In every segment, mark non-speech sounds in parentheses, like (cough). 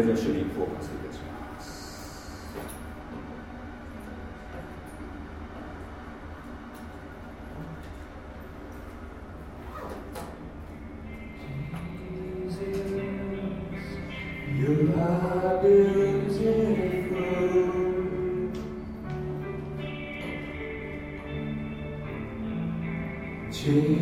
礼の主にフォーカスいたします「Jesus」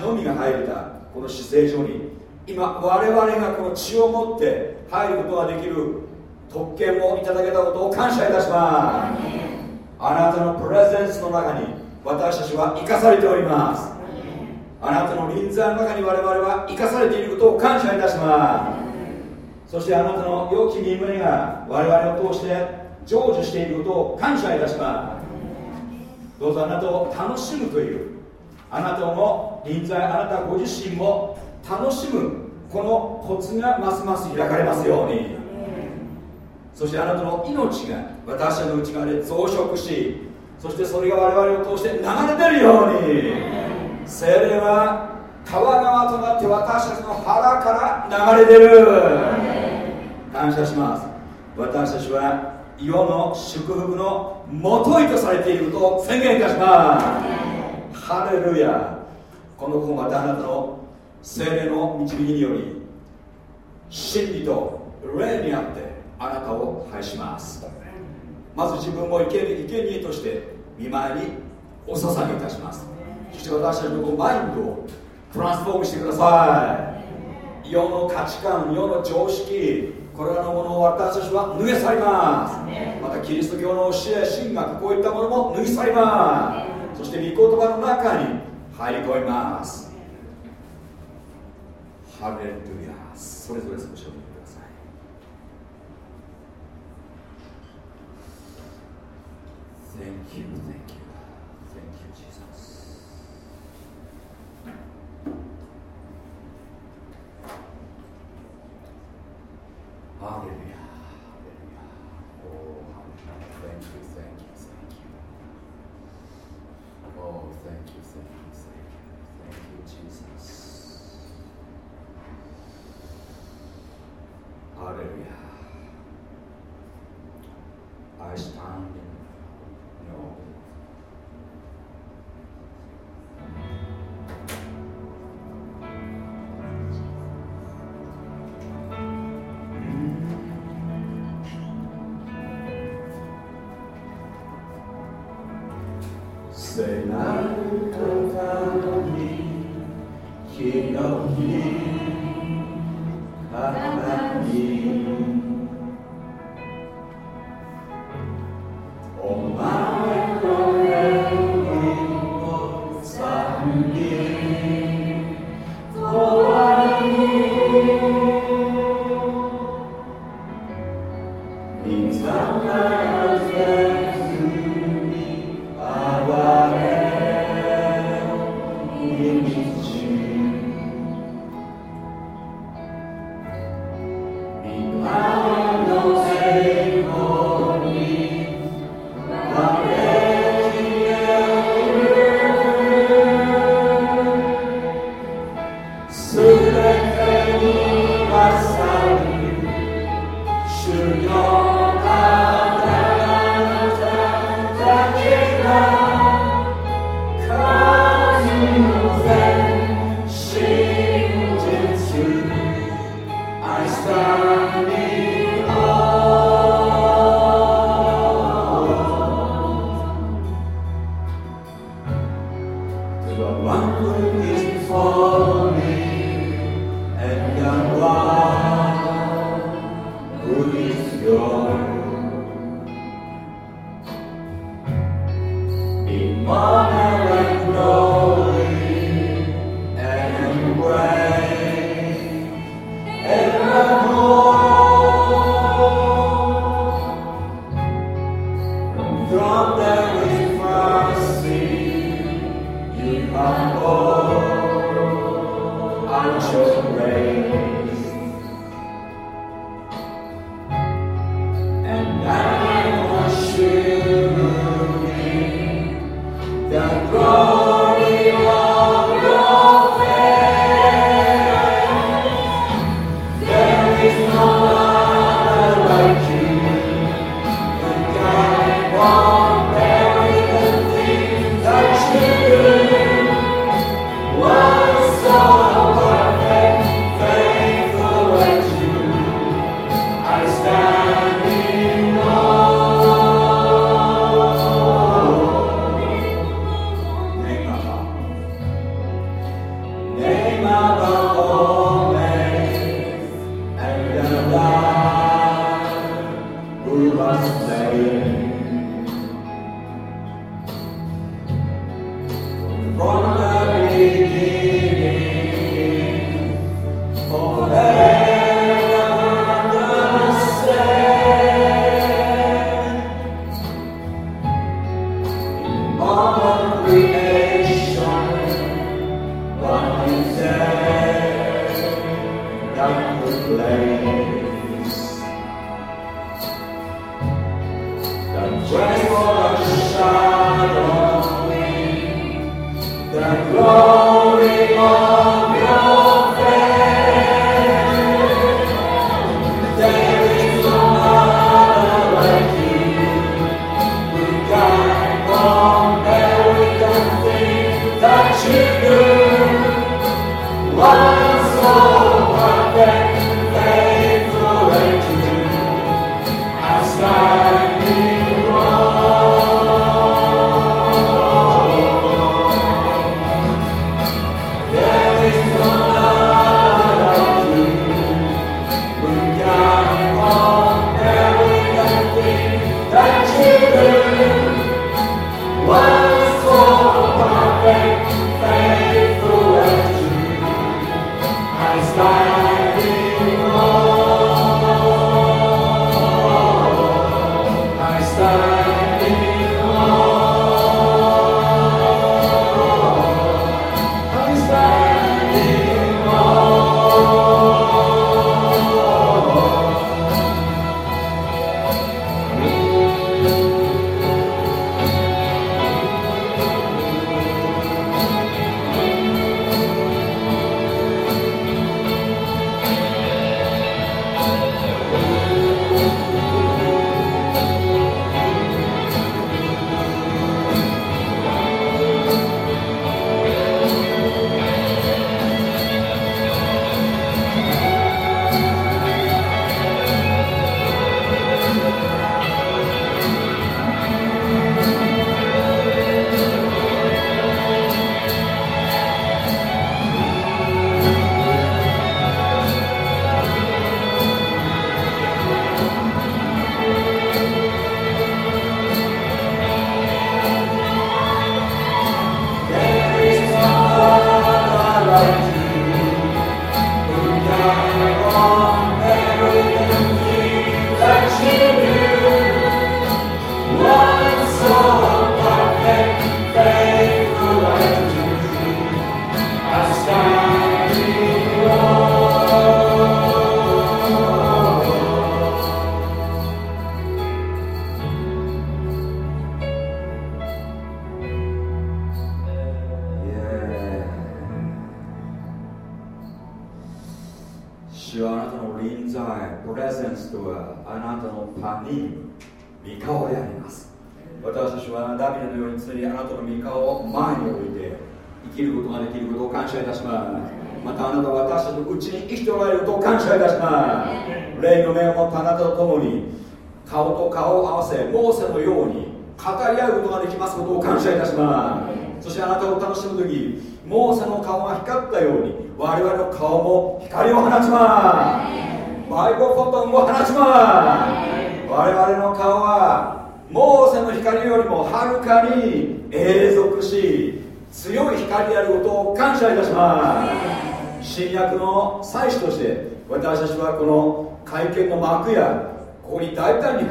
のみが入れたこの姿勢上に今我々がこの血を持って入ることができる特権をいただけたことを感謝いたします。あなたのプレゼンスの中に私たちは生かされております。あなたの臨在の中に我々は生かされていることを感謝いたします。そしてあなたの良き身胸が我々を通して成就していることを感謝いたします。どうぞあなたを楽しむというあなたの臨在あなたご自身も楽しむこのコツがますます開かれますように。そしてあなたの命が私たちの内側で増殖しそしてそれが我々を通して流れ出るように。精霊は川川となって私たちの腹から流れ出る。感謝します。私たちは世の祝福のもといとされていることを宣言いたします。ハレルヤ。この子またあなたの精霊の導きにより真理と霊にあってあなたを拝します。まず自分を生贄生贄として見舞いにお捧げいたします。そして私たちのマインドをトランスフォームしてください。世の価値観世の常識これらのものを私たちは脱げ去ります。またキリスト教の教え神学こういったものも脱ぎ去ります。そして御言葉の中に入り込みます。ハレルヤ。それぞれ少しお見てください。Yeah.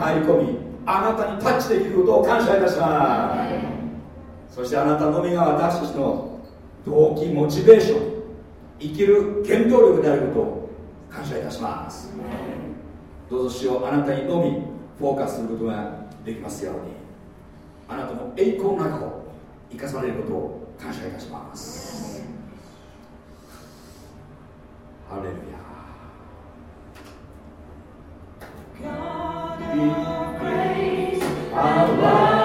入り込みあなたにタッチできることを感謝いたします。そしてあなたのみが私たちの動機モチベーション生きる原動力であることを感謝いたします。どうぞしようあなたにのみフォーカスすることができますように。あなたの栄光の中を生かされることを感謝いたします。ハレルヤ。God of grace, our Lord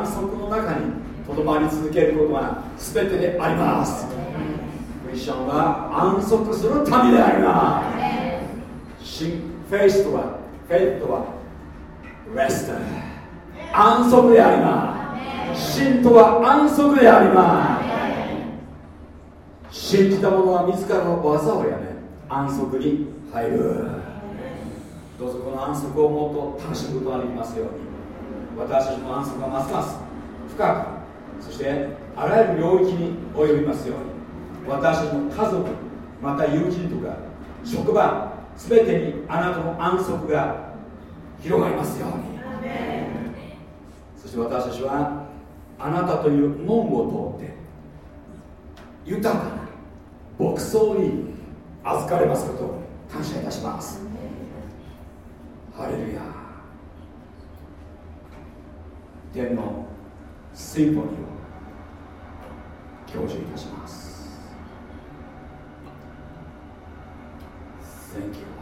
平安息の中にとどまり続けることが全てであります。クリスチャンは安息する民でありますフェイスとはフェイトはレスト安息であります。信とは安息であります。信じた者は自らの技をやめ安息に入る。どうぞこの安息をもっと楽しむことができますように。私たちの安息がますます深くそしてあらゆる領域に及びますように私たちの家族また友人とか職場全てにあなたの安息が広がりますように。そして私たちはあなたという門を通って豊かな牧草に預かれますことを感謝いたします。ハレルヤ天のシンフォニーを享受いたします Thank you.「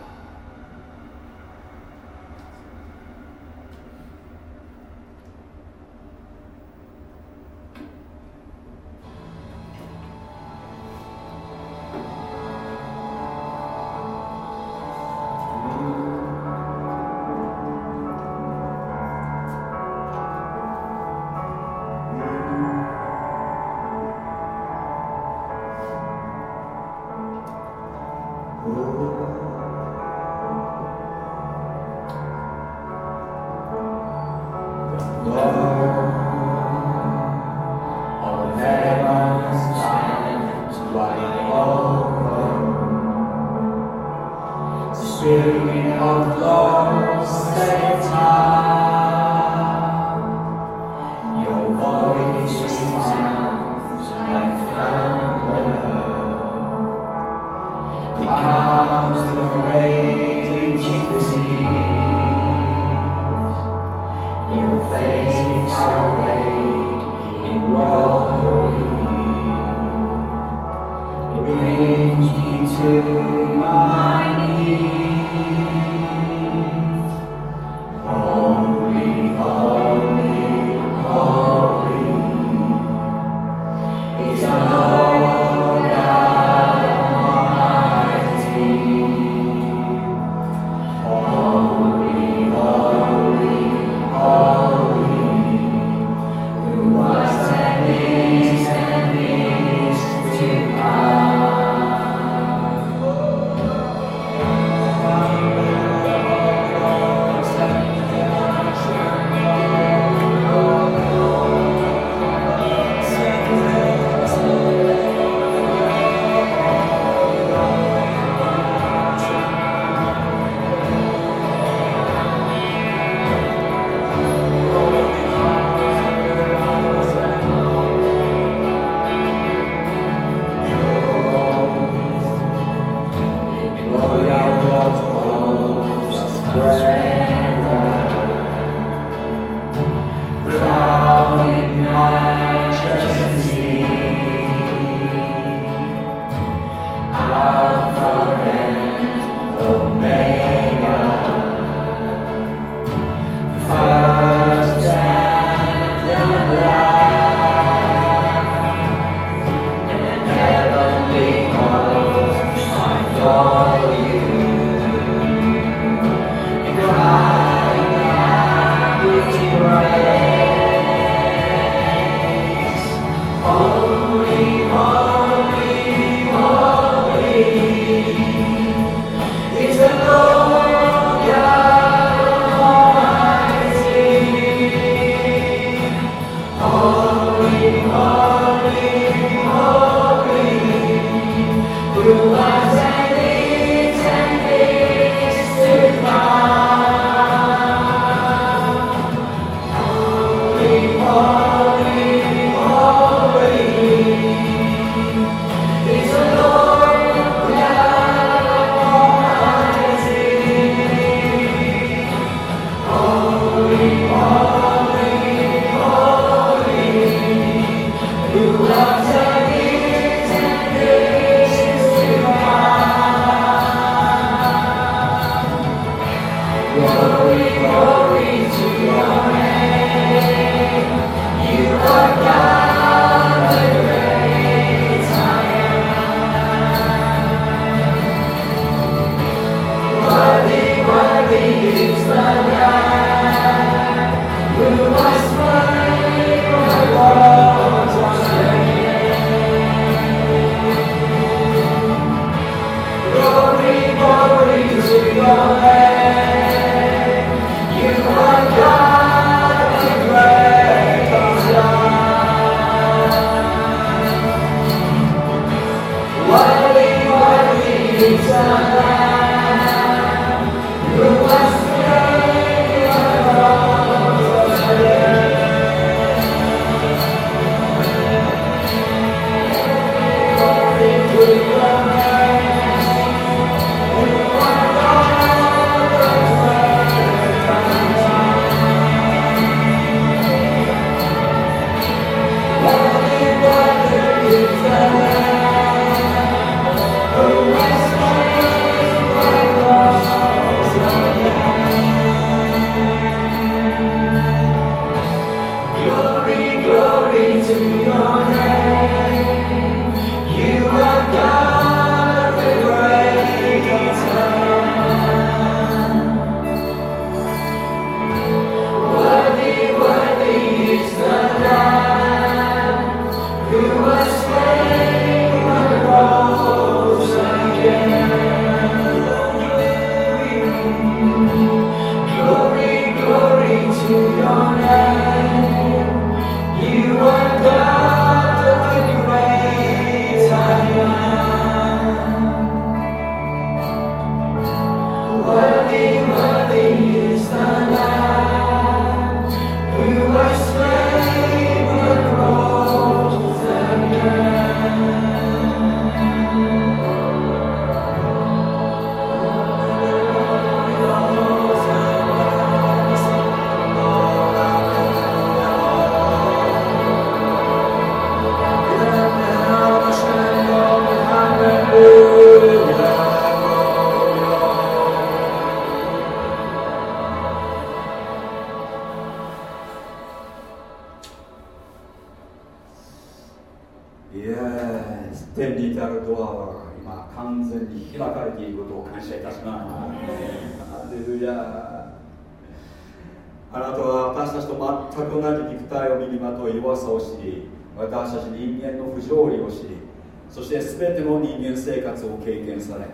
して全ての人間生活を経験され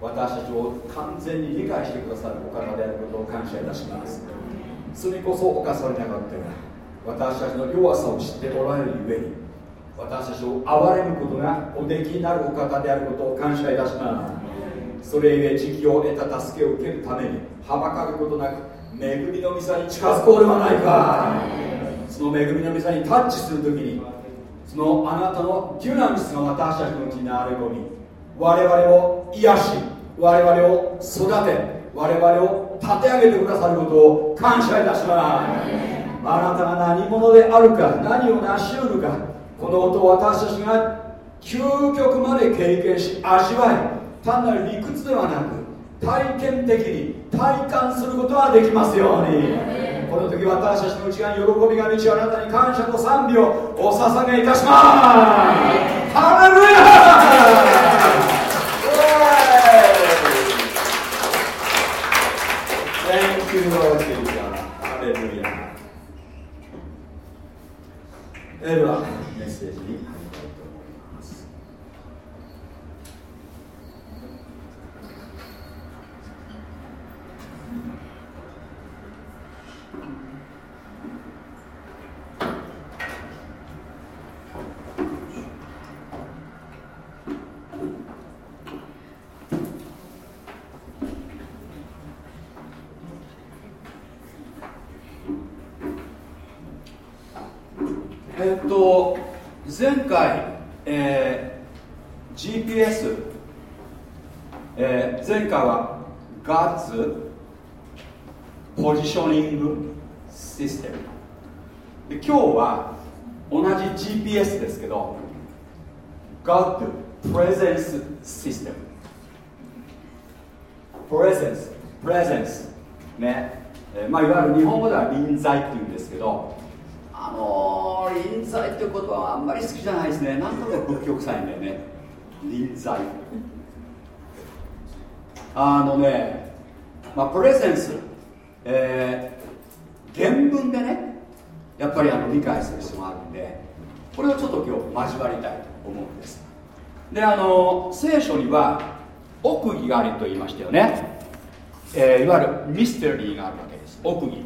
私たちを完全に理解してくださるお方であることを感謝いたします。罪こそ犯されなかったが私たちの弱さを知っておられるゆえに私たちを憐れむことがおできになるお方であることを感謝いたします。それゆえ時期を得た助けを受けるためにはばかることなく恵みの御座に近づこうではないか。その恵みの御座にタッチするときにのあなたのデュナミスが私たちのうちに流れ込み我々を癒し我々を育て我々を立て上げてくださることを感謝いたします。あなたが何者であるか何を成し得るかこのことを私たちが究極まで経験し味わい単なる理屈ではなく体験的に体感することができますように。この時私たちの内側に喜びが満ちあなたに感謝と賛美をお捧げいたします。ハレルヤ。エルはメッセージに入りたいと思いますえっと前回、えー GPS、えー前回は God's Positioning System で今日は同じ GPS ですけど God Presence System Presence Presence ね、えーまあ、いわゆる日本語では臨在っていうんですけどあのー、臨在っていう言葉はあんまり好きじゃないですね。なんとなく仏教臭いんだよね。臨在。あのね、まあ、プレゼンス、えー原文でねやっぱりあの理解する必要があるんでこれをちょっと今日交わりたいと思うんです。であの聖書には奥義があると言いましたよね、えーいわゆるミステリーがあるわけです。奥義。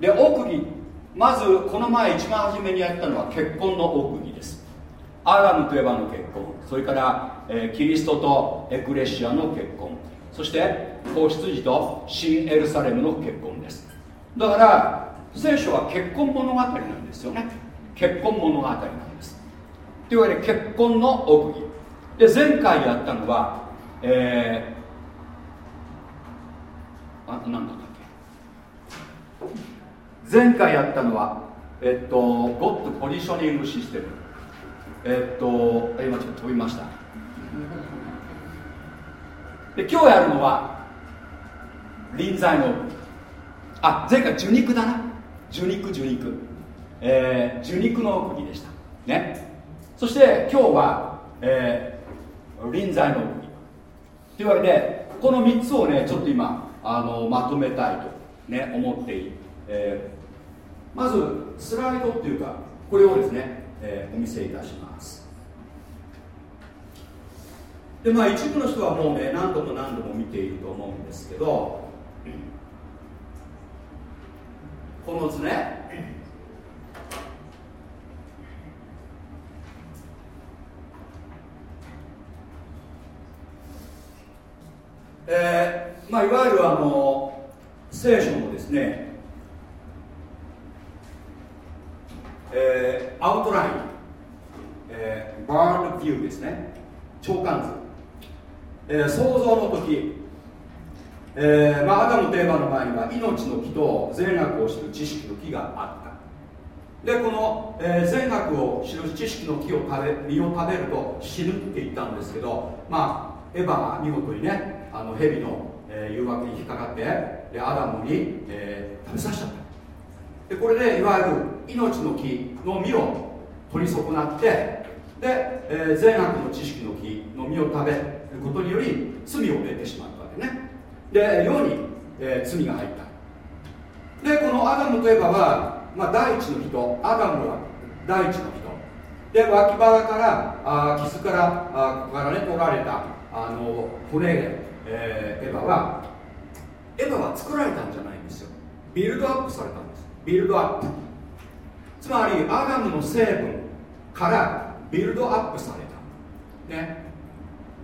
で奥義まずこの前一番初めにやったのは結婚の奥義です。アダムとエバの結婚。それから、えーキリストとエクレシアの結婚。そして子羊と新エルサレムの結婚です。だから聖書は結婚物語なんですよね。結婚物語なんです。というわけで結婚の奥義。で前回やったのはえー、あ何だったっけ？前回やったのはえっとゴッドポジショニングシステム。えっと今ちょっと飛びました。で今日やるのは臨在のあ前回受肉だな。受肉受肉。えー、受肉の奥義でした。ね。そして今日は、えー、臨在の奥義。というわけでこの3つをねちょっと今あのまとめたいとね思っている、えーまずスライドっていうかこれをですね、えーお見せいたします。でまあ一部の人はもうね何度も何度も見ていると思うんですけどこの図ね。えーまあ、いわゆるあの聖書のですね、えーアウトライン、えーバードビューですね。長官図、えー創造の時、えーまあ、アダムとエヴァの前には命の木と善悪を知る知識の木があった。でこの、えー善悪を知る知識の木を食べ実を食べると死ぬって言ったんですけどまあエヴァが見事にねあの蛇の、えー誘惑に引っかかってでアダムに、えー食べさせちゃった。でこれでいわゆる命の木の実を取り損なってで、えー善悪の知識の木の実を食べことにより罪を得てしまったわけね。で世に、えー罪が入った。でこのアダムとエバは、まあ、第一の人アダムは第一の人。で脇腹からあ傷からあここからね取られたあの骨で、えーエヴァはエヴァは作られたんじゃないんですよ。 build up されたんです。 build up。つまりアダムの成分から build up された。ね。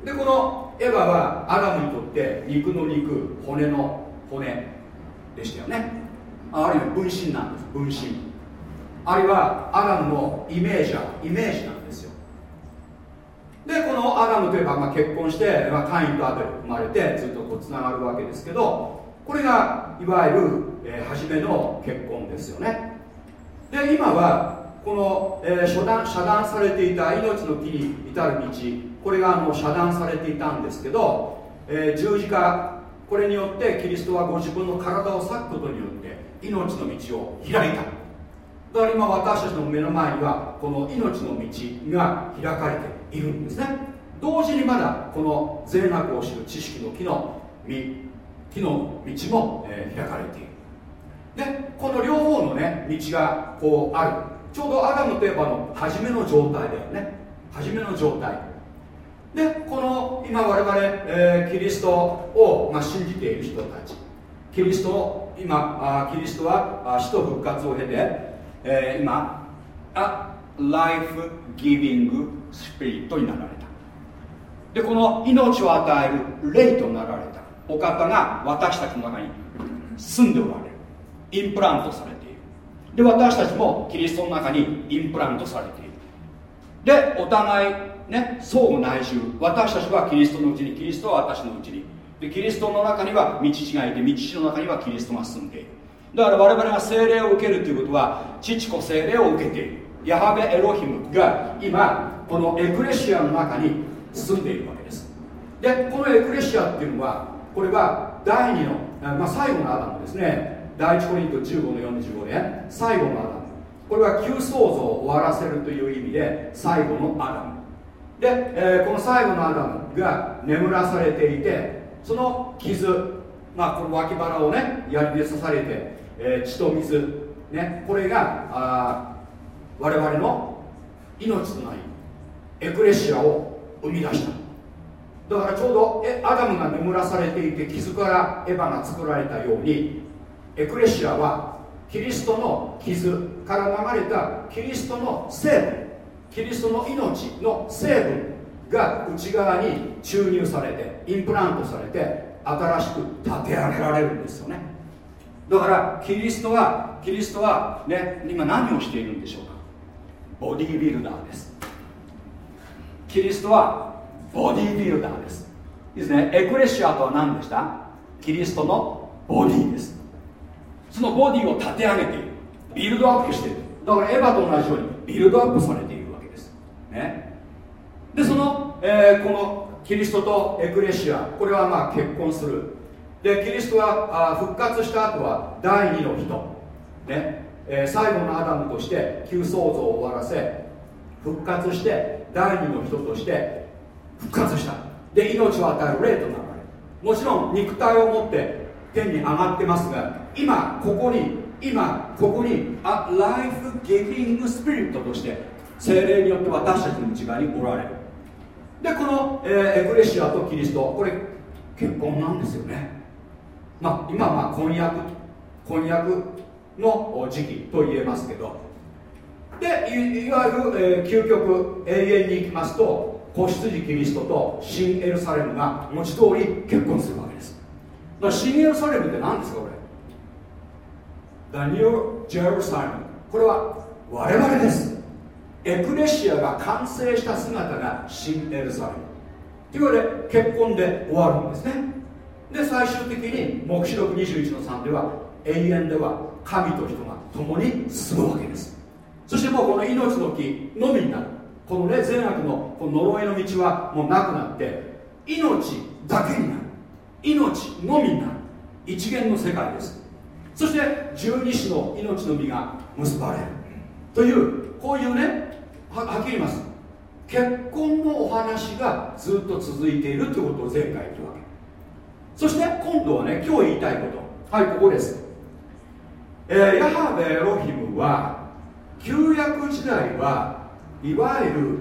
でこのエヴァはアダムにとって肉の肉骨の骨でしたよね。あるいは分身なんです分身。あるいはアダムのイメージャーイメージなんですよ。でこのアダムといえば、まあ、結婚して、まあ、カインとアベル生まれてずっとこうつながるわけですけどこれがいわゆる、えー初めの結婚ですよね。で今はこの、えー遮断遮断されていた命の木に至る道これがあの遮断されていたんですけど、えー十字架これによってキリストはご自分の体を裂くことによって命の道を開いた。だから今私たちの目の前にはこの命の道が開かれているんですね。同時にまだこの善悪を知る知識の木の実木の道も、えー開かれている。でこの両方のね道がこうある。ちょうどアダムとエバの初めの状態だよね。初めの状態。でこの今我々、えーキリストを、まあ、信じている人たち。キリストを今あキリストは死と復活を経て、えー今あライフギビングスピリットになられた。でこの命を与える霊となられた。お方が私たちの中に住んでおられる。インプラントされている。で私たちもキリストの中にインプラントされている。でお互いね相互内住私たちはキリストのうちにキリストは私のうちに。でキリストの中には道父がいて道父の中にはキリストが住んでいる。だから我々が聖霊を受けるということは父子聖霊を受けているヤハベエロヒムが今このエクレシアの中に住んでいるわけです。でこのエクレシアっていうのはこれは第二の、まあ、最後のアダムですね。第一コリント15の45で最後のアダム。これは旧創造を終わらせるという意味で最後のアダム。で、えーこの最後のアダムが眠らされていてその傷まあこの脇腹をね槍で刺されて、えー血と水ねこれがあ我々の命となりエクレシアを生み出した。だからちょうどえアダムが眠らされていて傷からエヴァが作られたようにエクレシアはキリストの傷から流れたキリストの成分キリストの命の成分が内側に注入されてインプラントされて新しく立て上げられるんですよね。だからキリストはキリストはね今何をしているんでしょうか？ボディービルダーです。キリストはボディービルダーです。いいですね。エクレシアとは何でした？キリストのボディです。そのボディを立て上げている。ビルドアップしている。だからエヴァと同じようにビルドアップされる。ね。でその、えーこのキリストとエクレシアこれはまあ結婚する。でキリストはあ復活した後は第二の人。ね、えー最後のアダムとして旧創造を終わらせ復活して第二の人として復活した。で命を与える霊となるもちろん肉体を持って天に上がってますが今ここに今ここにあライフギビングスピリットとして精霊によって私たちの内側におられる。でこの、えーエクレシアとキリストこれ結婚なんですよね。まあ今は婚約婚約の時期と言えますけど。でいいわゆる、えー究極永遠に行きますと子羊キリストと新エルサレムが文字通り結婚するわけです。だから新エルサレムって何ですかこれ？The New Jerusalem これは我々です。エクレシアが完成した姿が新エルサレム。というわけで結婚で終わるんですね。で最終的に黙示録21の3では永遠では神と人が共に住むわけです。そしてもうこの命の木のみになる。このね善悪のこの呪いの道はもうなくなって命だけになる。命のみになる。一元の世界です。そして十二支の命の実が結ばれる。というこういうねはっきり言います。結婚のお話がずっと続いているということを前回言ったわけ。そして今度はね今日言いたいこと。はいここです、えーヤハベエロヒムは旧約時代はいわゆる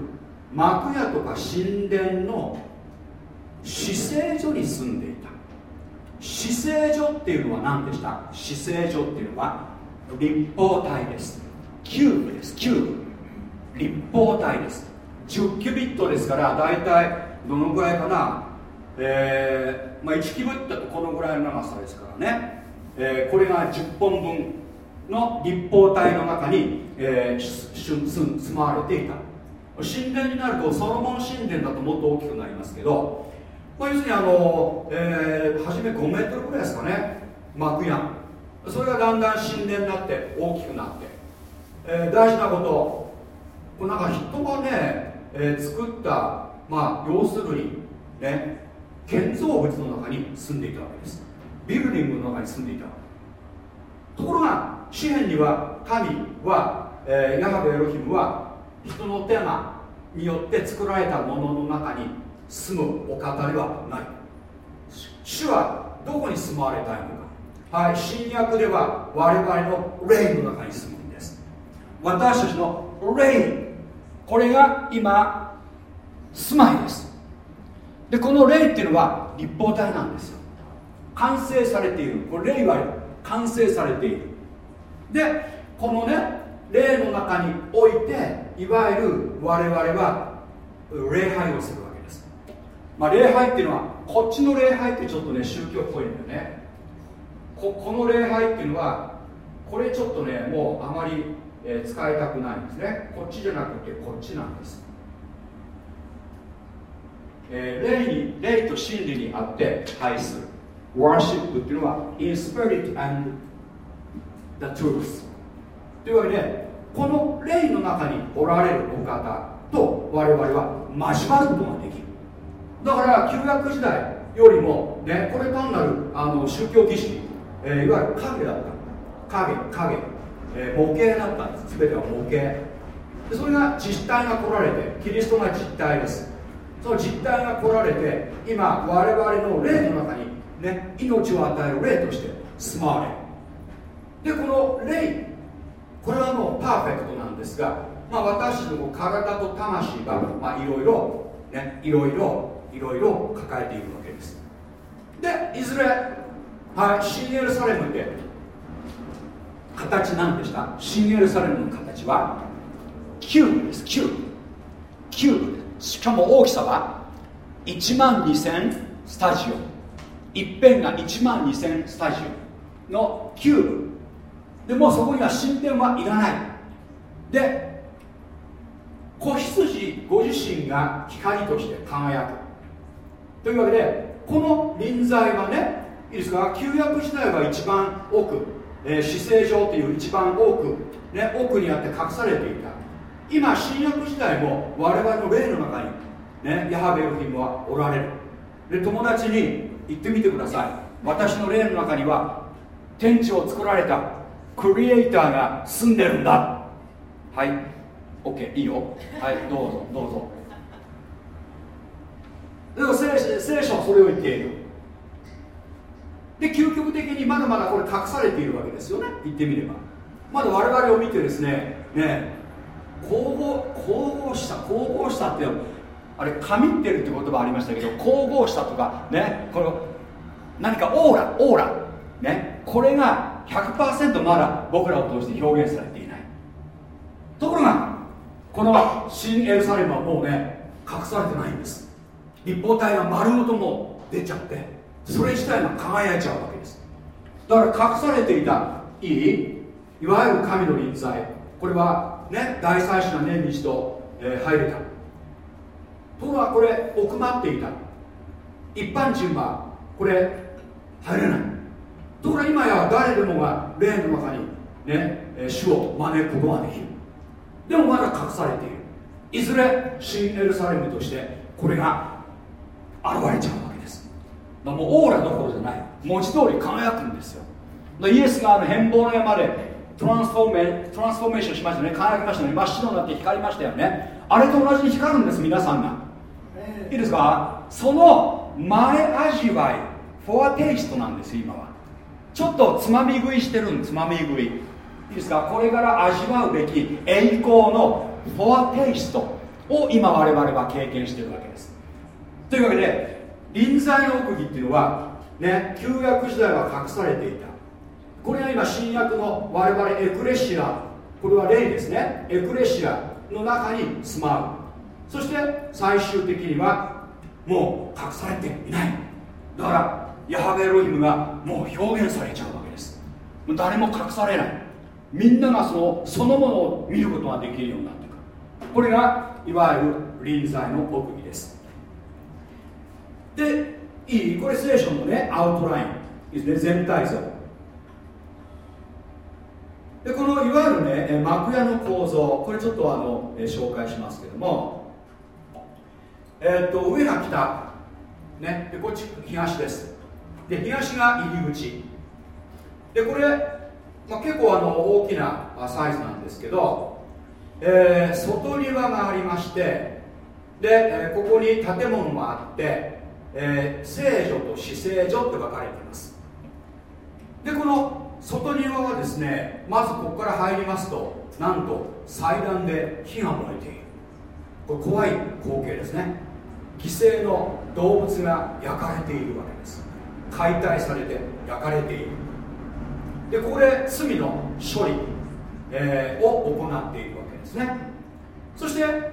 幕屋とか神殿の死聖所に住んでいた。死聖所っていうのは何でした？死聖所っていうのは立方体です。キューブです。キューブ。立方体です。10 cubit ですから大体どのぐらいかな。えーまあ、1 cubit ってこのぐらいの長さですからね、えーこれが10本分の立方体の中に、えーしし住住まわれていた。神殿になるとソロモン神殿だともっと大きくなりますけど、まあ、要するにあの、えー初め5メートルぐらいですかね。幕屋。それがだんだん神殿になって大きくなって、えー大事なこと。これなんか人がね、えー作ったまあ要するにね建造物の中に住んでいたわけです。ビルディングの中に住んでいた。ところが詩篇には神は、えーヤハベエロヒムは人の手間によって作られたものの中に住むお方ではない。主はどこに住まわれたいのか。はい新約では我々の霊の中に住むんです。私たちの霊これが今住まいです。でこの霊っていうのは立方体なんですよ。完成されている。これ霊は完成されている。でこのね霊の中においていわゆる我々は礼拝をするわけです、まあ、礼拝っていうのはこっちの礼拝ってちょっとね宗教っぽいんだよね。ここの礼拝っていうのはこれちょっとねもうあまり、えー使いたくないんですね。こっちじゃなくてこっちなんです、えー霊に霊と真理にあって愛する。worship っていうのは in spirit and the truth というわけでこの霊の中におられるお方と我々は交わることができる。だから旧約時代よりも、ね、これ単なるあの宗教儀式、えーいわゆる影だった。影影、えー模型だったんです。全ては模型。でそれが実体が来られてキリストが実体です。その実体が来られて今我々の霊の中に、ね、命を与える霊として住まわれてこの霊これはもうパーフェクトなんですが、まあ、私ども体と魂が、まあ、いろいろねいろいろいろいろ抱えているわけです。でいずれ、はい、新エルサレムって形なんでした？新エルサレムの形はキューブです。キューブ。キューブしかも大きさは1万2000スタジオ。一辺が1万2000スタジオのキューブ。でもうそこには神殿はいらない。で子羊ご自身が光として輝く。というわけでこの臨在はねいいですか？旧約時代は一番奥、えー、死聖上という一番奥、ね、奥にあって隠されていた。今新約時代も我々の霊の中に、ね、ヤハベエロヒムはおられる。で友達に言ってみてください。私の霊の中には天地を作られたクリエイターが住んでるんだ。はい。OK いいよ。はい。どうぞ。どうぞ。でも聖書はそれを言っている。で究極的にまだまだこれ隠されているわけですよね。言ってみれば。まだ我々を見てですねね神々神々した神々したってあれ神ってるって言葉ありましたけど神々したとかねこの何かオーラオーラねこれが100%まだ僕らを通して表現されていない。ところがこの新エルサレムはもうね隠されてないんです。立方体が丸ごとも出ちゃって。それ自体が輝いちゃうわけです。だから隠されていたいいいわゆる神の臨在これはね大祭司が年に一度、えー入れた。ところがこれ奥まっていた。一般人はこれ入れない。ところが今や誰でもが霊の中にねえ主を招くことができる。でもまだ隠されている。いずれ新エルサレムとしてこれが現れちゃう。らもうオーラどころじゃない。文字通り輝くんですよ。イエスがあの変貌の山でトランスフォーメトランスフォーメーションしましたね。輝きましたね。真っ白になって光りましたよね。あれと同じに光るんです皆さんが。いいですか？その前味わいフォアテイストなんです今は。ちょっとつまみ食いしてるんつまみ食い。いいですか？これから味わうべき栄光のフォアテイストを今我々は経験してるわけです。というわけで臨在の奥義っていうのはね旧約時代は隠されていた。これが今新約の我々エクレシアこれは霊ですね。エクレシアの中に住まう。そして最終的にはもう隠されていない。だからヤハベロヒムがもう表現されちゃうわけです。誰も隠されない。みんながそのそのものを見ることができるようになってく。るこれがいわゆる臨在の奥義です。でいいこれ聖書のねアウトライン。ですね全体像。でこのいわゆるね幕屋の構造。これちょっとあの紹介しますけども。えーっと上が北。ね。でこっち東です。で東が入り口。でこれ、まあ、結構あの大きなサイズなんですけど、えー外庭がありましてで、えここに建物もあって、えー聖女と死聖女って分かれています。でこの外庭はですねまずここから入りますとなんと祭壇で火が燃えている。これ怖い光景ですね。犠牲の動物が焼かれているわけです。解体されて焼かれている。でここで罪の処理、えーを行っているわけですね。そして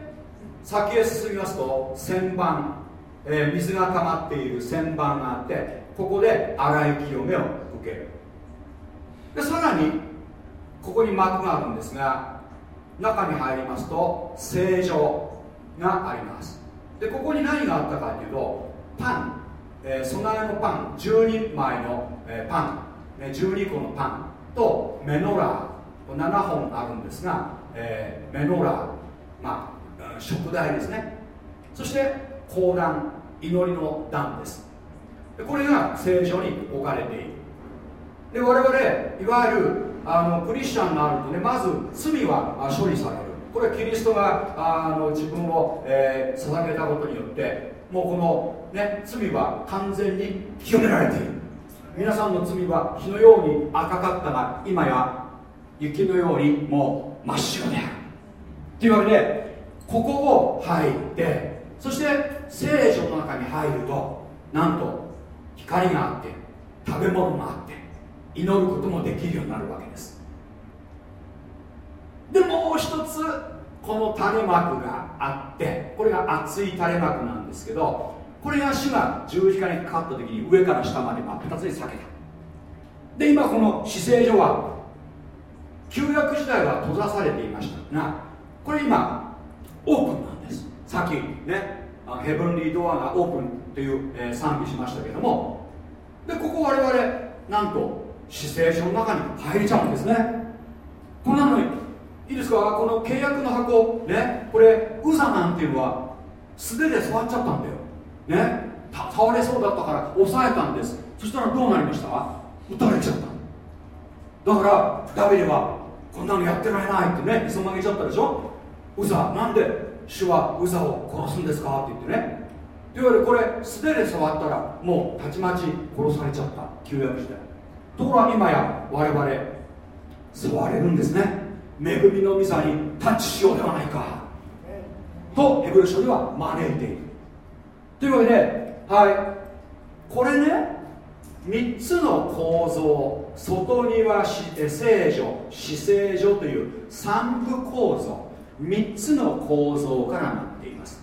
先へ進みますと旋盤、えー水が溜まっている旋盤があってここで洗い清めを受ける。でさらにここに幕があるんですが中に入りますと聖女があります。でここに何があったかというとパン、えー備えのパン。12枚の、えーパン、ね、12個のパン。とメノラー。7本あるんですが、えーメノラー。まあ食材ですね。そして講談祈りの段です。でこれが聖書に置かれている。で我々いわゆるあのクリスチャンになるとねまず罪は処理される。これはキリストがあの自分を、えー捧げたことによってもうこの、ね、罪は完全に清められている。皆さんの罪は火のように赤かったが今や雪のようにもう真っ白である。というわけでここを入ってそして聖書の中に入るとなんと光があって食べ物があって祈ることもできるようになるわけです。でもう一つこの垂れ幕があってこれが厚い垂れ幕なんですけどこれが主が十字架にかかった時に上から下まで真っ二つに裂けた。で今この死聖所は旧約時代は閉ざされていましたがこれ今オープンなんです。さっきねヘブンリードアがオープンという、えー賛美しましたけども。でここ我々なんと死聖所の中に入れちゃうんですね。こんなのにいいですか？この契約の箱ねこれウザなんていうのは素手で触っちゃったんだよ。ね倒れそうだったから押さえたんです。そしたらどうなりました？撃たれちゃった。だからダビデはこんなのやってられないってねへそ曲げちゃったでしょ？ウザなんで？主はウザを殺すんですか？って言ってね。というわけでこれ素手で触ったらもうたちまち殺されちゃった。旧約時代。ところが今や我々触れるんですね。恵みの御座にタッチしようではないか。とヘブル書では招いている。というわけではい。これね3つの構造外庭し聖女死聖女という三部構造。3つの構造からなっています。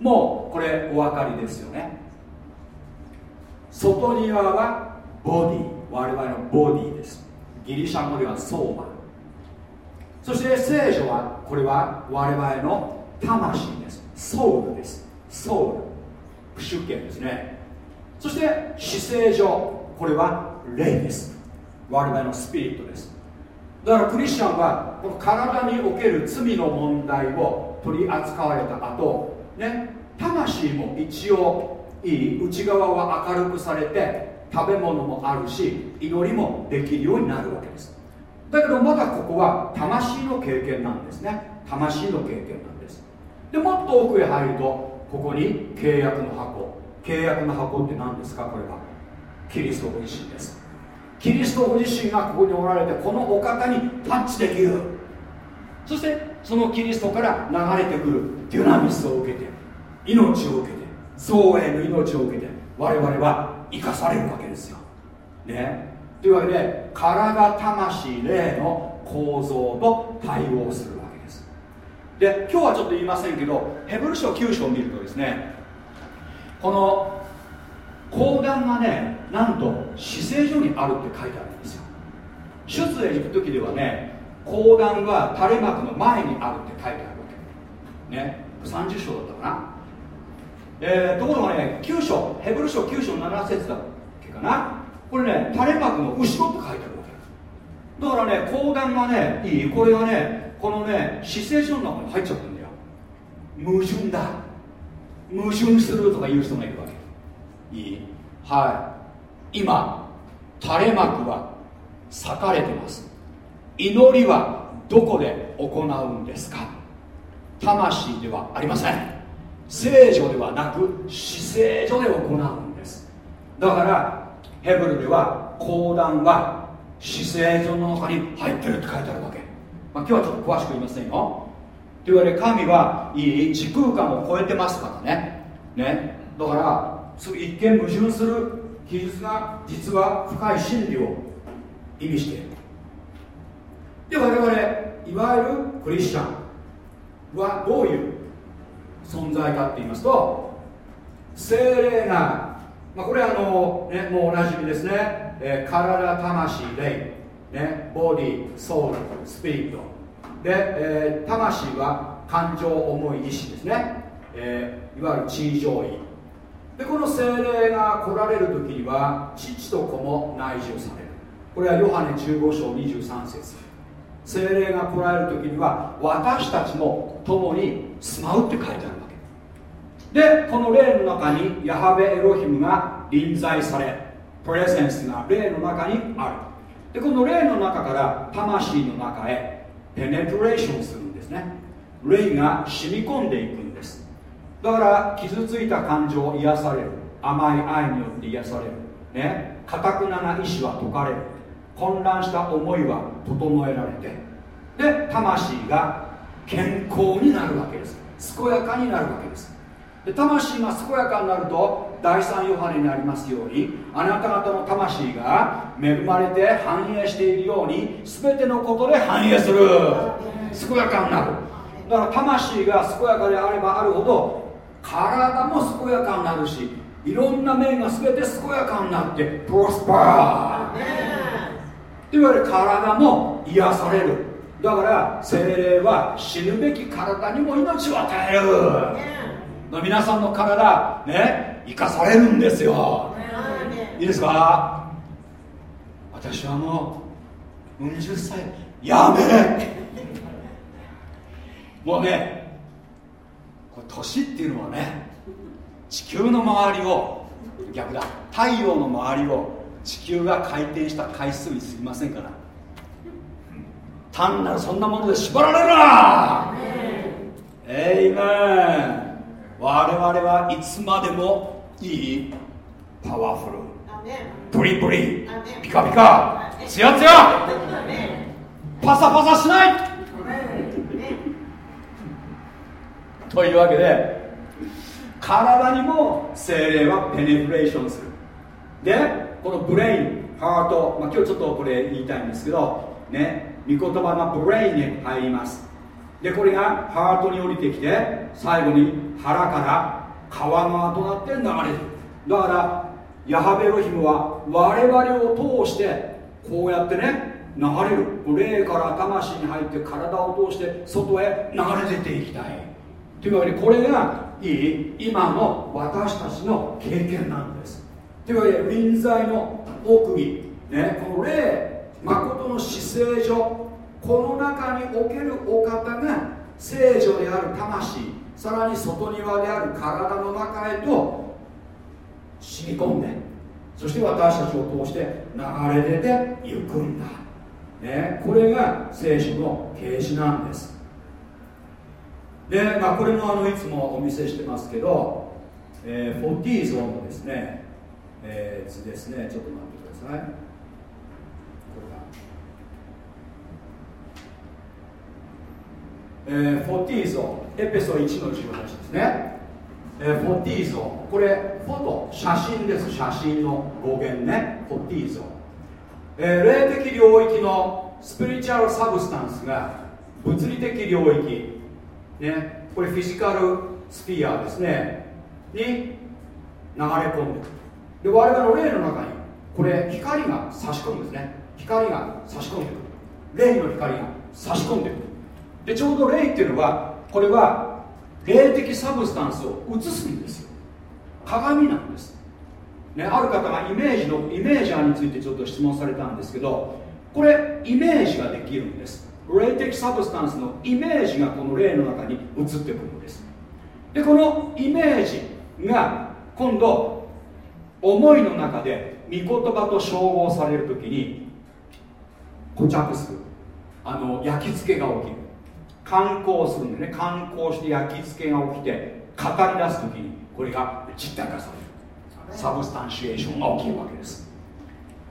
もうこれお分かりですよね。外庭はボディ。我々のボディです。ギリシャ語ではソーマそして聖女はこれは我々の魂です。ソウルです。ソウル。プシュケですね。そして死聖女これは霊です。我々のスピリットです。だからクリスチャンはこの体における罪の問題を取り扱われた後ね魂も一応いい内側は明るくされて食べ物もあるし祈りもできるようになるわけです。だけどまだここは魂の経験なんですね。魂の経験なんです。でもっと奥へ入るとここに契約の箱。契約の箱って何ですか？これは。キリストご自身です。キリストご自身がここにおられてこのお方にタッチできる。そしてそのキリストから流れてくるデュナミスを受けて命を受けて造営の命を受けて我々は生かされるわけですよ。ね。というわけで体魂霊の構造と対応するわけです。で今日はちょっと言いませんけどヘブル書9章を見るとですねこの講談がねなんと死聖所にあるって書いてあるんですよ。出エジプト記ではね講談は垂れ幕の前にあるって書いてあるわけ。ね30章だったかな。えーところがね9章ヘブル書9章7節だっけかな。これね垂れ幕の後ろって書いてあるわけ。だからね講談がねいい。これがねこのね死聖所の中に入っちゃってるんだよ。矛盾だ。矛盾するとか言う人がいるわいいはい。今垂れ幕は裂かれてます。祈りはどこで行うんですか？魂ではありません。聖女ではなく死聖女で行うんです。だからヘブルでは講談は死聖女の中に入ってるって書いてあるわけ、まあ、今日はちょっと詳しく言いませんよ。というわけで神はいい時空間を超えてますからね。ね。だからそう一見矛盾する記述が実は深い真理を意味している。で我々いわゆるクリスチャンはどういう存在かって言いますと精霊が、まあ、これあの、ね、もうおなじみですね、えー体魂霊。ね、ボディソウルスピリットで、えー魂は感情思い意志ですね、えーいわゆる地位上位。でこの精霊が来られる時には父と子も内住される。これはヨハネ15章23節。精霊が来られる時には私たちも共に住まうって書いてあるわけ。でこの霊の中にヤハベエロヒムが臨在されプレゼンスが霊の中にある。でこの霊の中から魂の中へペネトレーションするんですね。霊が染み込んでいく。だから傷ついた感情を癒される。甘い愛によって癒される。ね。かたくなな意志は解かれる。混乱した思いは整えられて。で魂が健康になるわけです。健やかになるわけです。で魂が健やかになると第三ヨハネにありますようにあなた方の魂が恵まれて繁栄しているように全てのことで繁栄する。健やかになる。だから魂が健やかであればあるほど体も健やかになるしいろんな面が全て健やかになってプロスパーといわゆる体も癒される。だから精霊は死ぬべき体にも命を与える。皆さんの体ね生かされるんですよ。いいですか？私はもううん十歳。やめ。もうねこれ年っていうのはね地球の周りを逆だ太陽の周りを地球が回転した回数にすぎませんから。単なるそんなもので縛られるな！エイメン！我々はいつまでもいいパワフルプリプリピカピカツヤツヤ。パサパサしないというわけで体にも聖霊は penetration する。でこの brain ハート、まあ、今日ちょっとこれ言いたいんですけどね御言葉が brain に入ります。でこれがハートに降りてきて最後に腹から川々となって流れる。だからヤハベエロヒムは我々を通してこうやってね流れる。霊から魂に入って体を通して外へ流れ出ていきたい。というわけでこれがいい今の私たちの経験なんです。というわけで臨在の奥義、ね、この霊誠の姿勢上この中におけるお方が聖女である魂。さらに外庭である体の中へと染み込んでそして私たちを通して流れ出ていくんだ、ね、これが聖書の啓示なんです。で、まあ、これもあのいつもお見せしてますけど、えー、フォティーゾーンのですね、えー、図ですね。ちょっと待ってください。え、フォティーゾーンエペソ1の18ですね、えー、フォティーゾーン。これフォト写真です。写真の語源ね。フォティーゾーン、えー、霊的領域のスピリチュアルサブスタンスが物理的領域。ねこれフィジカルスピアですね。に流れ込んでで我々の霊の中にこれ光が差し込むんですね。光が差し込んでくる。霊の光が差し込んでくる。でちょうど霊っていうのはこれは霊的 substance を映すんですよ。鏡なんです、ね、ある方がイメージのイメージャーについてちょっと質問されたんですけどこれイメージができるんです。霊的 substance のイメージがこの霊の中に映ってくるんです。でこのイメージが今度思いの中で御言葉と照合される時に固着する。あの焼き付けが起きる。感光するんでね。感光して焼き付けが起きて語り出す時にこれが実体化される。サブスタンシエーションが起きるわけです。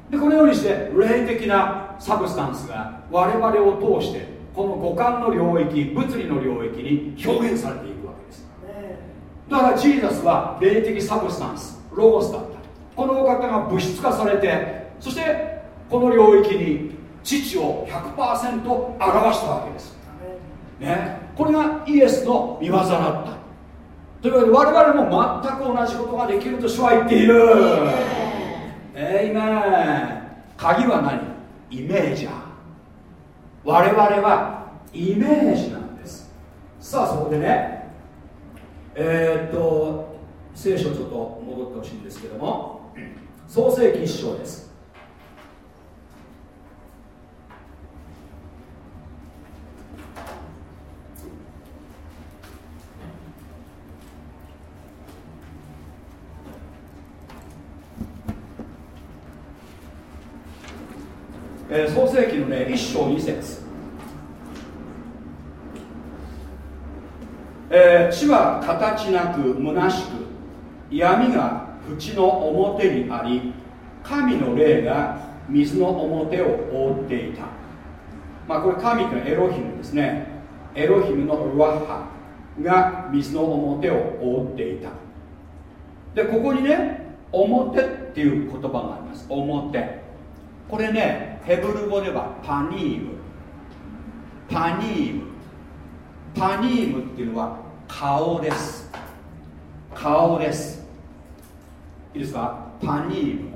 でこのようにして霊的な substance が我々を通してこの五感の領域物理の領域に表現されていくわけです。だからジーザスは霊的 substance ロゴスだった。このお方が物質化されてそしてこの領域に父を100%表したわけです。ね、これがイエスの見業だった。というわけで我々も全く同じことができると主は言っているえいめ鍵は何?イメージャー我々はイメージなんです。さあそこでねえーっと聖書ちょっと戻ってほしいんですけども。創世記一章です。ー創世記のね一章二節。えー地は形なく虚しく闇が縁の表にあり神の霊が水の表を覆っていた。まあこれ神というのはエロヒムですね。エロヒムのルワッハが水の表を覆っていた。でここにね表っていう言葉があります。表。これねヘブル語ではパニーム。パニーム。パニームっていうのは顔です。顔です。いいですか？パニーム。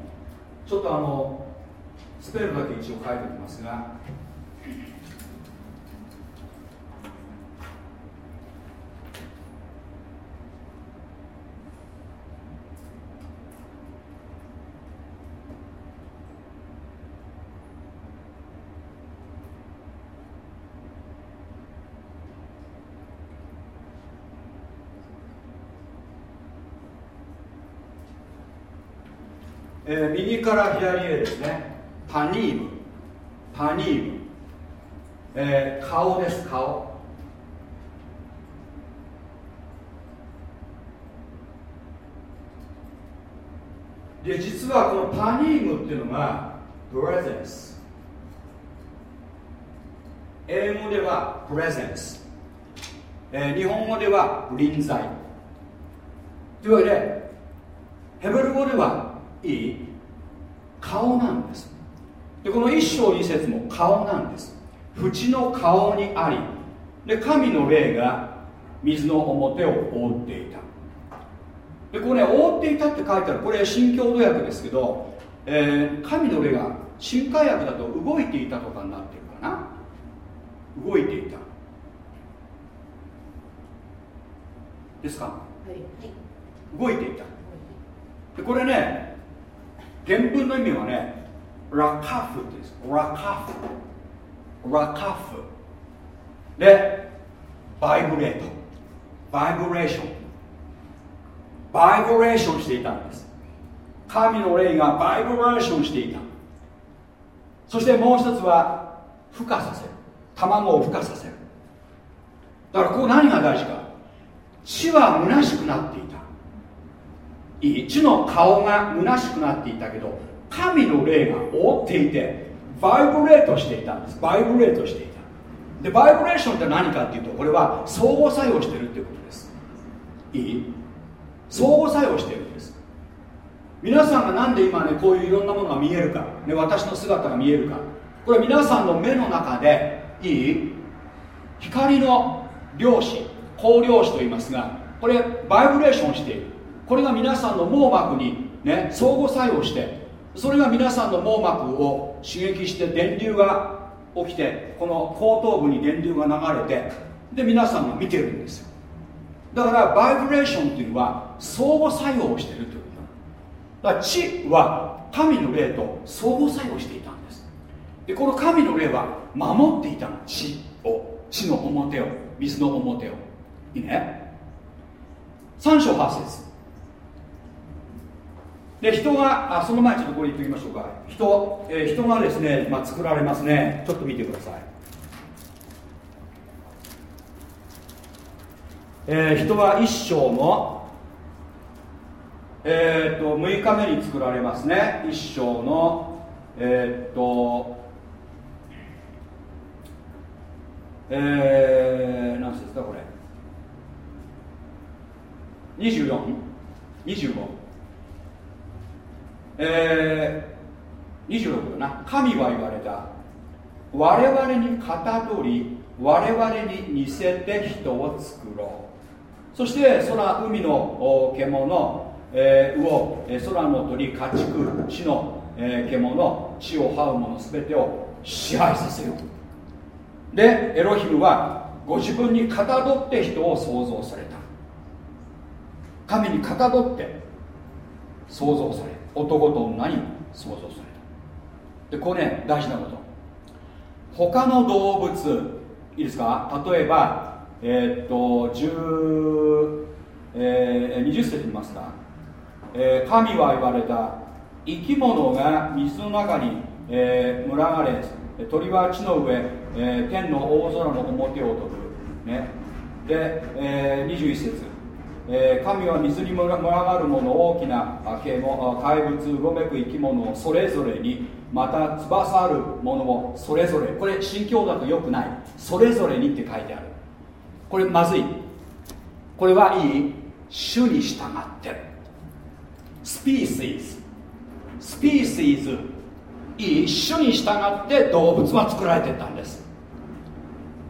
ちょっとあのスペルだけ一応書いておきますがえー右から左へですね。パニーム。パニーム、えー顔です。顔。で実はこのパニームっていうのが presence 英語では presence、えー日本語では臨在。というわけでヘブル語ではいい。顔なんです。でこの一章二節も顔なんです。縁の顔にありで神の霊が水の表を覆っていた。でこれね覆っていたって書いてある。これ新共同訳ですけど、えー神の霊が新海訳だと動いていたとかになってるかな。動いていた。ですか？はい。動いていた。でこれね原文の意味はねラカフって言うんです。ラカフ。ラカフ。でバイブレート。バイブレーション。バイブレーションしていたんです。神の霊がバイブレーションしていた。そしてもう一つは孵化させる。卵を孵化させる。だからここ何が大事か。地は虚しくなっていた。いい地の顔が虚しくなっていたけど神の霊が覆っていてバイブレートしていたんです。バイブレートしていた。でバイブレーションって何かっていうとこれは相互作用してるっていうことです。いい？相互作用してるんです。皆さんがなんで今ねこういういろんなものが見えるか、ね、私の姿が見えるか。これは皆さんの目の中でいい？光の量子光量子と言いますがこれバイブレーションしている。これが皆さんの網膜にね相互作用してそれが皆さんの網膜を刺激して電流が起きてこの後頭部に電流が流れてで皆さんが見てるんですよ。だからバイブレーションっていうのは相互作用をしてるということだから地は神の霊と相互作用していたんです。でこの神の霊は守っていたの。地を地の表を水の表を。いいね？3章8節。で人があその前ちょっとこれ言っておきましょうか。人,、えー人がですね、まあ、作られますね。ちょっと見てください、えー人は一章のえー、と6日目に作られますね。一章のえーっとえー、何節ですかこれ 24?25 えー、26だな。神は言われた。我々にかたどり我々に似せて人を作ろう。そして空海の獣、えー魚、えー空の鳥家畜地の、えー獣地を這う者すべてを支配させよう。でエロヒムはご自分にかたどって人を創造された。神にかたどって創造され男と女に創造されたでこれね大事なこと。他の動物いいですか？例えばえーっと10、えー、20節見ますか、えー神は言われた生き物が水の中に、えー群がれ鳥は地の上、えー天の大空の表を飛ぶ、ね、で、えー21節。えー神は水に群がるもの大きな怪物うごめく生き物をそれぞれにまた翼あるものをそれぞれ。これ新教だとよくない。それぞれにって書いてある。これまずい。これはいい。種に従ってスピーシーズ。スピーシーズいい。種に従って動物は作られてったんです。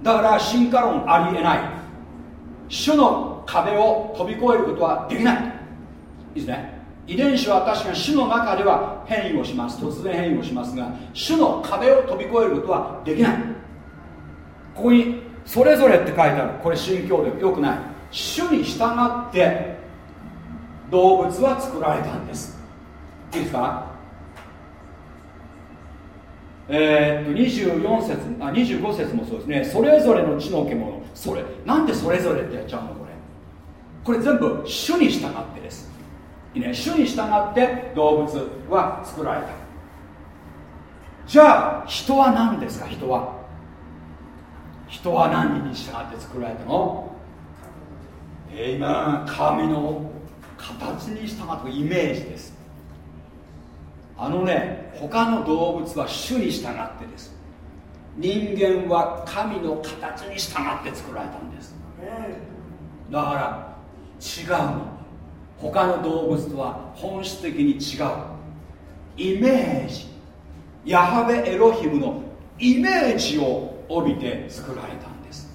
だから進化論ありえない。種の壁を飛び越えることはできない。いいですね。遺伝子は確かに種の中では変異をします。突然変異をしますが種の壁を飛び越えることはできない。ここにそれぞれって書いてある。これ新教でよくない。種に従って動物は作られたんです。いいですか？え、っと24節あ25節もそうですね。それぞれの地の獣。それなんでそれぞれってやっちゃうの？これ全部種に従ってです。いいね。種に従って動物は作られた。じゃあ人は何ですか？人は。人は何に従って作られたの？えー今神の形に従ってイメージです。あのね他の動物は種に従ってです。人間は神の形に従って作られたんです。だから違うの。他の動物とは本質的に違う。イメージ。ヤハベエロヒムのイメージを帯びて作られたんです。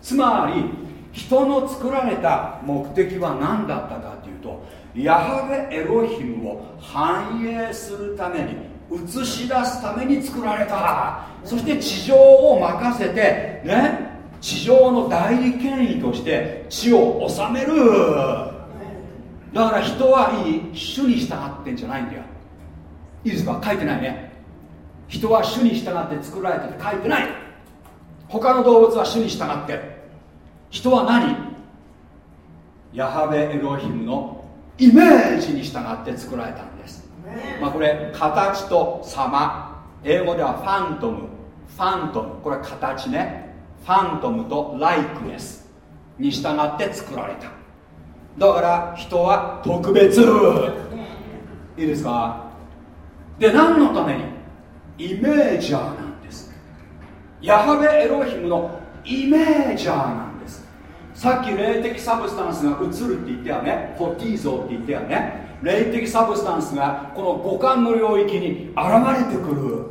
つまり人の作られた目的は何だったかというとヤハベエロヒムを反映するために映し出すために作られた。そして地上を任せてね地上の代理権威として地を治める。だから人はいい主に従ってんじゃないんだよ。いいですか？書いてないね。人は主に従って作られてって書いてない。他の動物は主に従って。人は何？ヤハベエロヒムのイメージに従って作られたんです、まあ、これ形と様。英語ではファントム。ファントム。これは形ねファントムとライクネスに従って作られた。だから人は特別。いいですか？で何のために？イメージャーなんです。ヤハベエロヒムのイメージャーなんです。さっき霊的 substance が映るって言ったよね？φωτίζω って言ったよね？霊的 substance がこの五感の領域に現れてくる。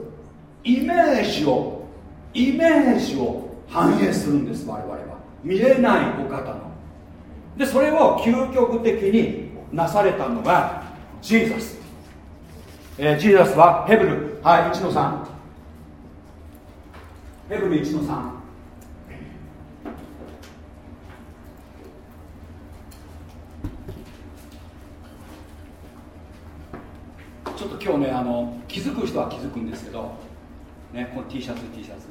イメージを。イメージを。反映するんです我々は。見えないお方の。でそれを究極的になされたのがジーザス、えージーザスはヘブル。はい1の3ヘブル1の3ちょっと今日ねあの気づく人は気づくんですけど。ねこの T シャツ T シャツ。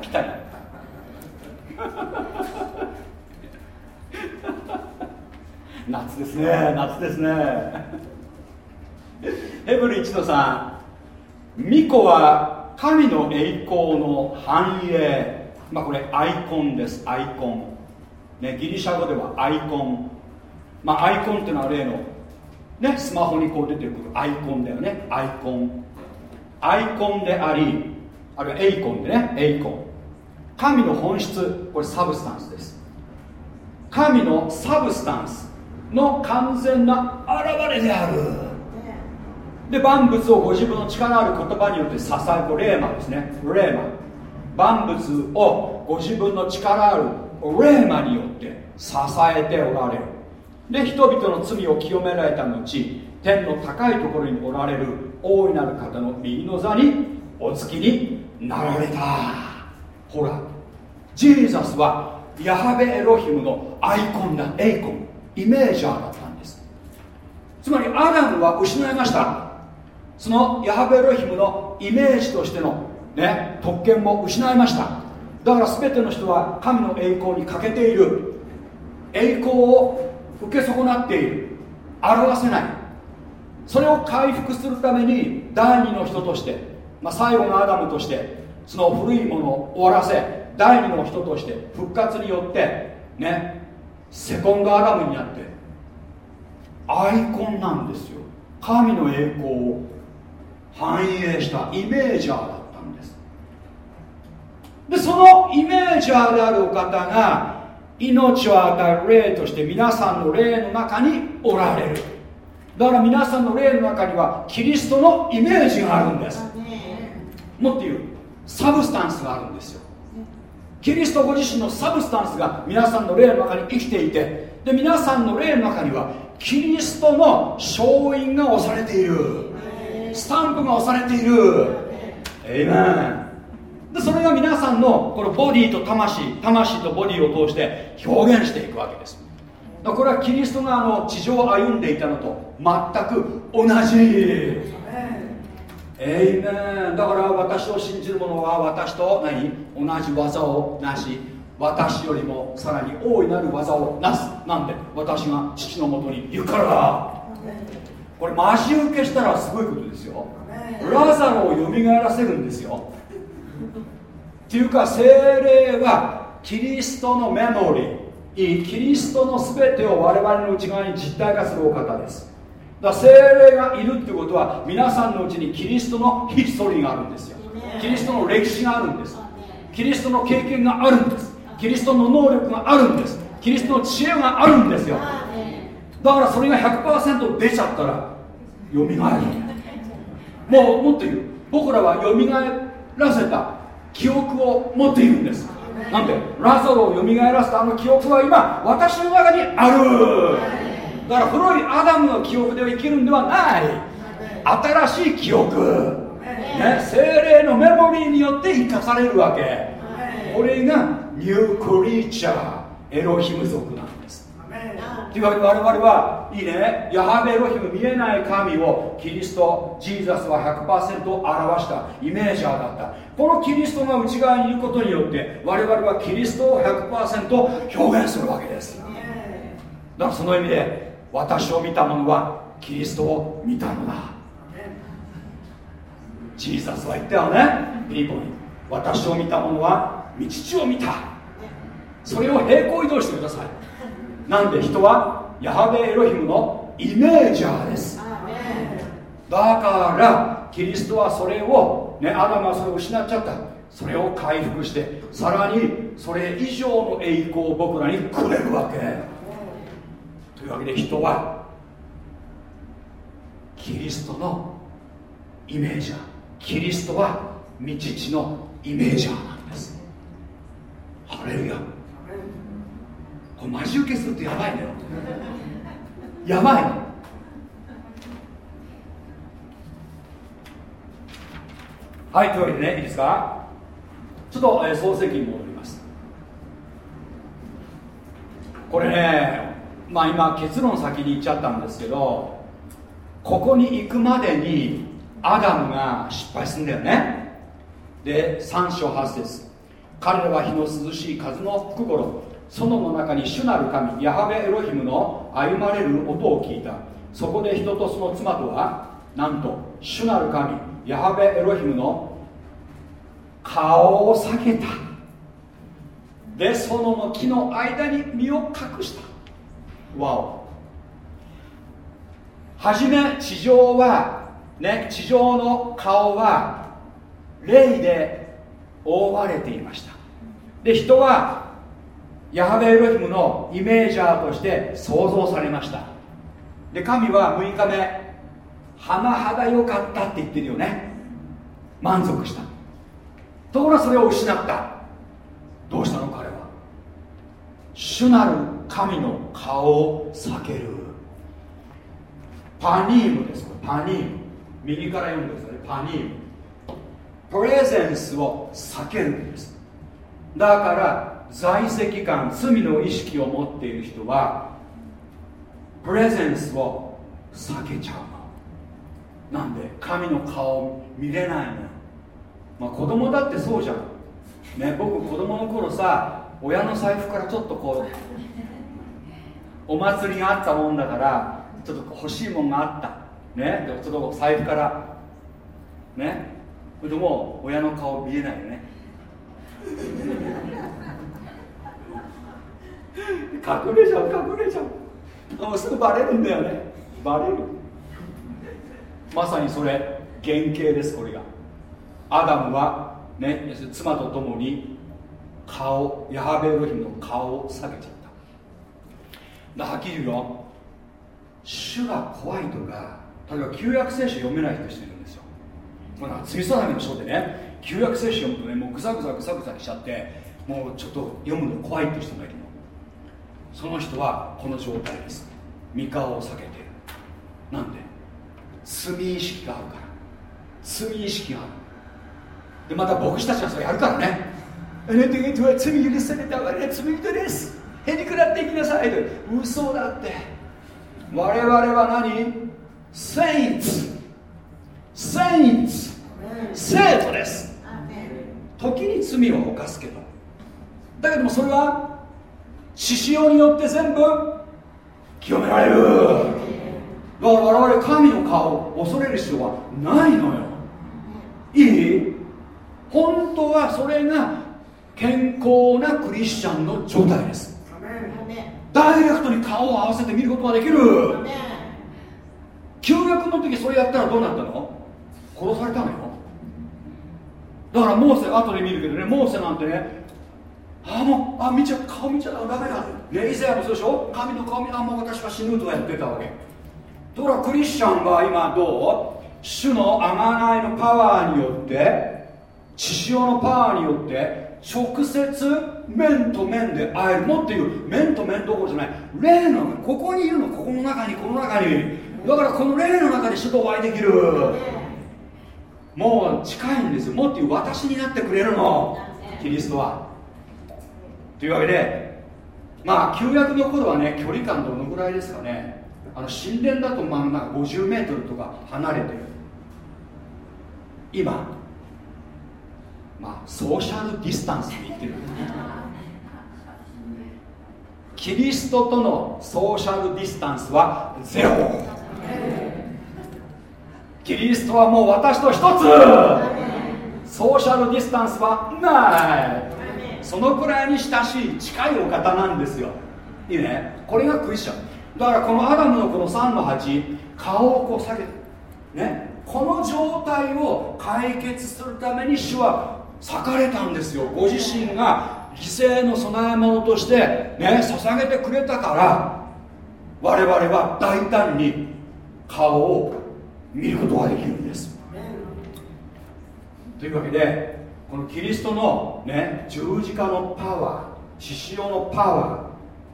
ぴったり。(laughs) 夏ですね。夏ですね。ヘブル1の3巫女は神の栄光の繁栄。まあこれアイコンです。アイコン、ね、ギリシャ語ではアイコン。まあアイコンっていうのは例のねスマホにこう出てくるアイコンだよね。アイコン。アイコンでありあるいは εἰκών でね。εἰκών 神の本質これ substance です。神の substance の完全な現れである。で万物をご自分の力ある言葉によって支えるῥῆμα ですね。ῥῆμα。万物をご自分の力あるレーマによって支えておられる。で人々の罪を清められた後天の高いところにおられる大いなる方の右の座にお付きになられた。ほらジーザスはヤハベエロヒムのアイコンだ。エイコン。イメージャーだったんです。つまりアダムは失いました。そのヤハベエロヒムのイメージとしての、ね、特権も失いました。だから全ての人は神の栄光に欠けている。栄光を受け損なっている。表せない。それを回復するために第二の人として、まあ、最後のアダムとしてその古いものを終わらせ第二の人として復活によってねセコンドアダムになってアイコンなんですよ。神の栄光を反映したイメージャーだったんです。でそのイメージャーであるお方が命を与える霊として皆さんの霊の中におられる。だから皆さんの霊の中にはキリストのイメージがあるんです。もっと言う substance があるんですよ。キリストご自身の substance が皆さんの霊の中に生きていてで皆さんの霊の中にはキリストの勝因が押されている。スタンプが押されている。エイメンでそれが皆さんのこのボディと魂魂とボディを通して表現していくわけです。これはキリストがあの地上を歩んでいたのと全く同じ。エイメンだから私を信じる者は私と何？同じ技をなし。私よりもさらに大いなる技をなす。なんで？私が父のもとに行くからだ。これマジ受けしたらすごいことですよ。ラザロをよみがえらせるんですよ。っていうか精霊はキリストのメモリー。キリストの全てを我々の内側に実体化するお方ですだ精霊がいるってことは皆さんのうちにキリストのヒストリーがあるんですよ。キリストの歴史があるんです。キリストの経験があるんです。キリストの能力があるんです。キリストの知恵があるんですよ。だからそれが100%出ちゃったらよみがえる。もうもっと言う。僕らはよみがえらせた記憶を持っているんです。なんでラザロをよみがえらせたあの記憶は今私の中にあるだから古いアダムの記憶では生きるんではない。新しい記憶、ね、精霊のメモリーによって生かされるわけ。これがニュークリーチャーエロヒム族なんです。というわけで我々はいいね。ヤハベエロヒム見えない神をキリストジーザスは100%表したイメージャーだった。このキリストが内側にいることによって我々はキリストを100%表現するわけです。だからその意味で私を見た者はキリストを見たのだ。ジーザスは言ったよね。ピリポに私を見た者は道父を見た。それを平行移動してください。なんで人はヤハベエロヒムのイメージャーです。だからキリストはそれをねアダムはそれを失っちゃった。それを回復してさらにそれ以上の栄光を僕らにくれるわけ。いうわけで人はキリストのイメージャー。キリストは道父のイメージャーなんです。ハレルヤ。これマジ受けするとやばいのよ。やばいの。はいというわけでねいいですか？ちょっと、えー、漱石に戻ります。これねまあ今結論先に言っちゃったんですけどここに行くまでにアダムが失敗するんだよね。で3章8節。彼らは日の涼しい風の吹く頃園の中に主なる神ヤハベエロヒムの歩まれる音を聞いた。そこで人とその妻とはなんと主なる神ヤハベエロヒムの顔を避けた。で園の木の間に身を隠した。わおはじめ地上はね地上の顔は霊で覆われていました。で人はヤハベエロヒムのイメージャーとして創造されました。で神は6日目甚だ良かったって言ってるよね。満足した。ところがそれを失った。どうしたの彼は。主なる神の顔を避ける。パニームです。パニーム。右から読んでください。パニーム。プレゼンスを避けるんです。だから在籍感罪の意識を持っている人はプレゼンスを避けちゃう。なんで神の顔見れないのまあ子供だってそうじゃん。ね僕子供の頃さ親の財布からちょっとこうお祭りがあったもんだからちょっと欲しいもんがあった。ね。でちょっと財布から。ね。それでもう親の顔見えないよね。隠れちゃう隠れちゃう。もうすぐバレるんだよね。バレる。まさにそれ。原型ですこれが。アダムはね。妻と共に顔ヤハベエロヒムの顔を下げちゃっただはっきり言うよ。主が怖いとか例えば旧約聖書読めない人してるんですよ。まあ罪定めの書でね旧約聖書読むとねもうぐさぐさぐさぐさしちゃってもうちょっと読むの怖いって人がいるの。その人はこの状態です。三顔を避けてる。なんで？罪意識があるから。罪意識がある。でまた牧師たちがそれやるからね。あなた方は罪許された我々は罪人です。へりくらっていきなさいと。嘘だって。我々は何？セインツセインツ生徒です。時に罪を犯すけど。だけどもそれは獅子王によって全部清められる。だから我々神の顔を恐れる必要はないのよ。いい？本当はそれが健康なクリスチャンの状態です。ダイレクトに顔を合わせて見ることができる？旧約の時それやったらどうなったの？殺されたのよ。だからモーセ後で見るけどねモーセなんてねあもうあ見ちゃ顔見ちゃダメだ。レイゼアもそうでしょ？神の顔見あもう私は死ぬとかやってたわけ。ところがクリスチャンは今どう？主の贖いのパワーによって血潮のパワーによって直接面と面で会える。もっていう面と面どころじゃない。霊のここにいるの。ここの中にこの中に。だからこの霊の中で主とお会いできる。もう近いんですよ。もっていう私になってくれるの。キリストは。というわけでまあ旧約の頃はね距離感どのぐらいですかね。あの神殿だとまあなんか50メートルとか離れてる。今。まあソーシャルディスタンスで言ってる。キリストとのソーシャルディスタンスはゼロ。キリストはもう私と一つ。ソーシャルディスタンスはない。そのくらいに親しい近いお方なんですよ。いいね。これがクリスチャン。だからこのアダムのこの3の8顔をこう下げてね。この状態を解決するために主は裂かれたんですよ。ご自身が犠牲の供え物としてね捧げてくれたから我々は大胆に顔を見ることができるんです。というわけでこのキリストの、ね、十字架のパワー獅子王のパワ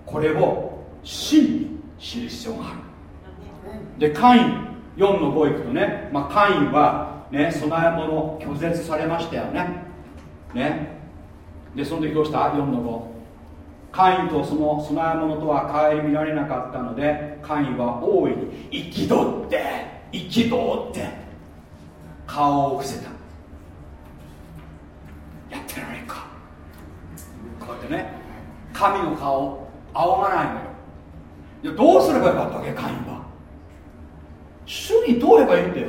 ーこれを真に知る必要がある。でカイン4の5いくとね、まあ、カインはね供え物拒絶されましたよね。ね。でその時どうした？4の5カインとその供え物とは顧みられなかったのでカインは大いに憤って憤って顔を伏せた。やってられんか。こうやってね神の顔仰がないのよ。いやどうすればよかったわけカインは。主に問えばいいんだよ。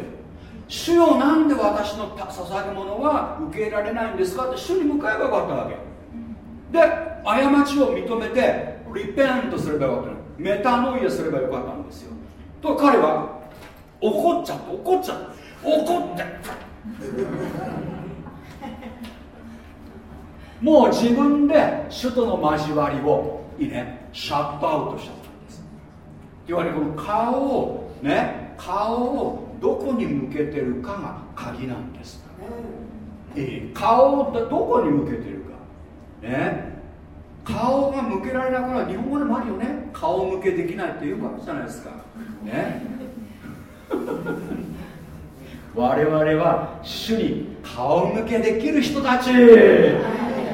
主よなんで私の捧げ物は受け入れられないんですかって主に向かえばよかったわけ。で過ちを認めて repent すればよかった。 metanoia すればよかったんですよ。と彼は怒っちゃって怒っちゃって怒って。(laughs) もう自分で主との交わりをいいねシャットアウトしちゃったんです。いわゆるこの顔をね顔をどこに向けてるかが鍵なんです、えー、顔をどこに向けてるか。ね。顔が向けられなくなる。日本語でもあるよね。顔向けできないっていうかじゃないですか。ね。(laughs) 我々は主に顔向けできる人たち。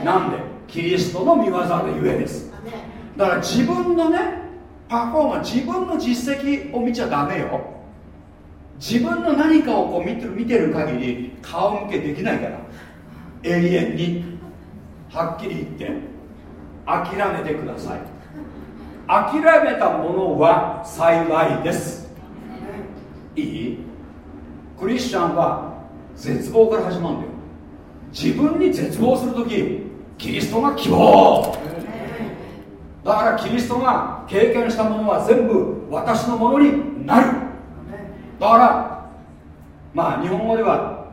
なんで？キリストの御業でゆえです。だから自分のねパフォーマンス自分の実績を見ちゃダメよ自分の何かをこう見てる見てる限り顔向けできないから。永遠に。はっきり言って。諦めてください。諦めたものは幸いです。いい？クリスチャンは絶望から始まるんだよ。自分に絶望するときキリストが希望。だからキリストが経験したものは全部私のものになる。だからまあ日本語では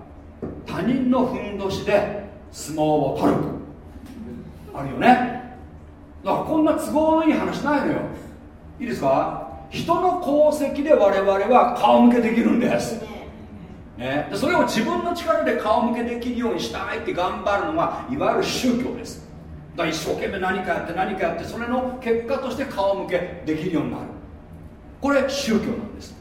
他人のふんどしで相撲を取るあるよね。だからこんな都合のいい話ないのよ。いいですか？人の功績で我々は顔向けできるんです、ね、でそれを自分の力で顔向けできるようにしたいって頑張るのがいわゆる宗教です。だから一生懸命何かやって何かやってそれの結果として顔向けできるようになる。これ宗教なんです。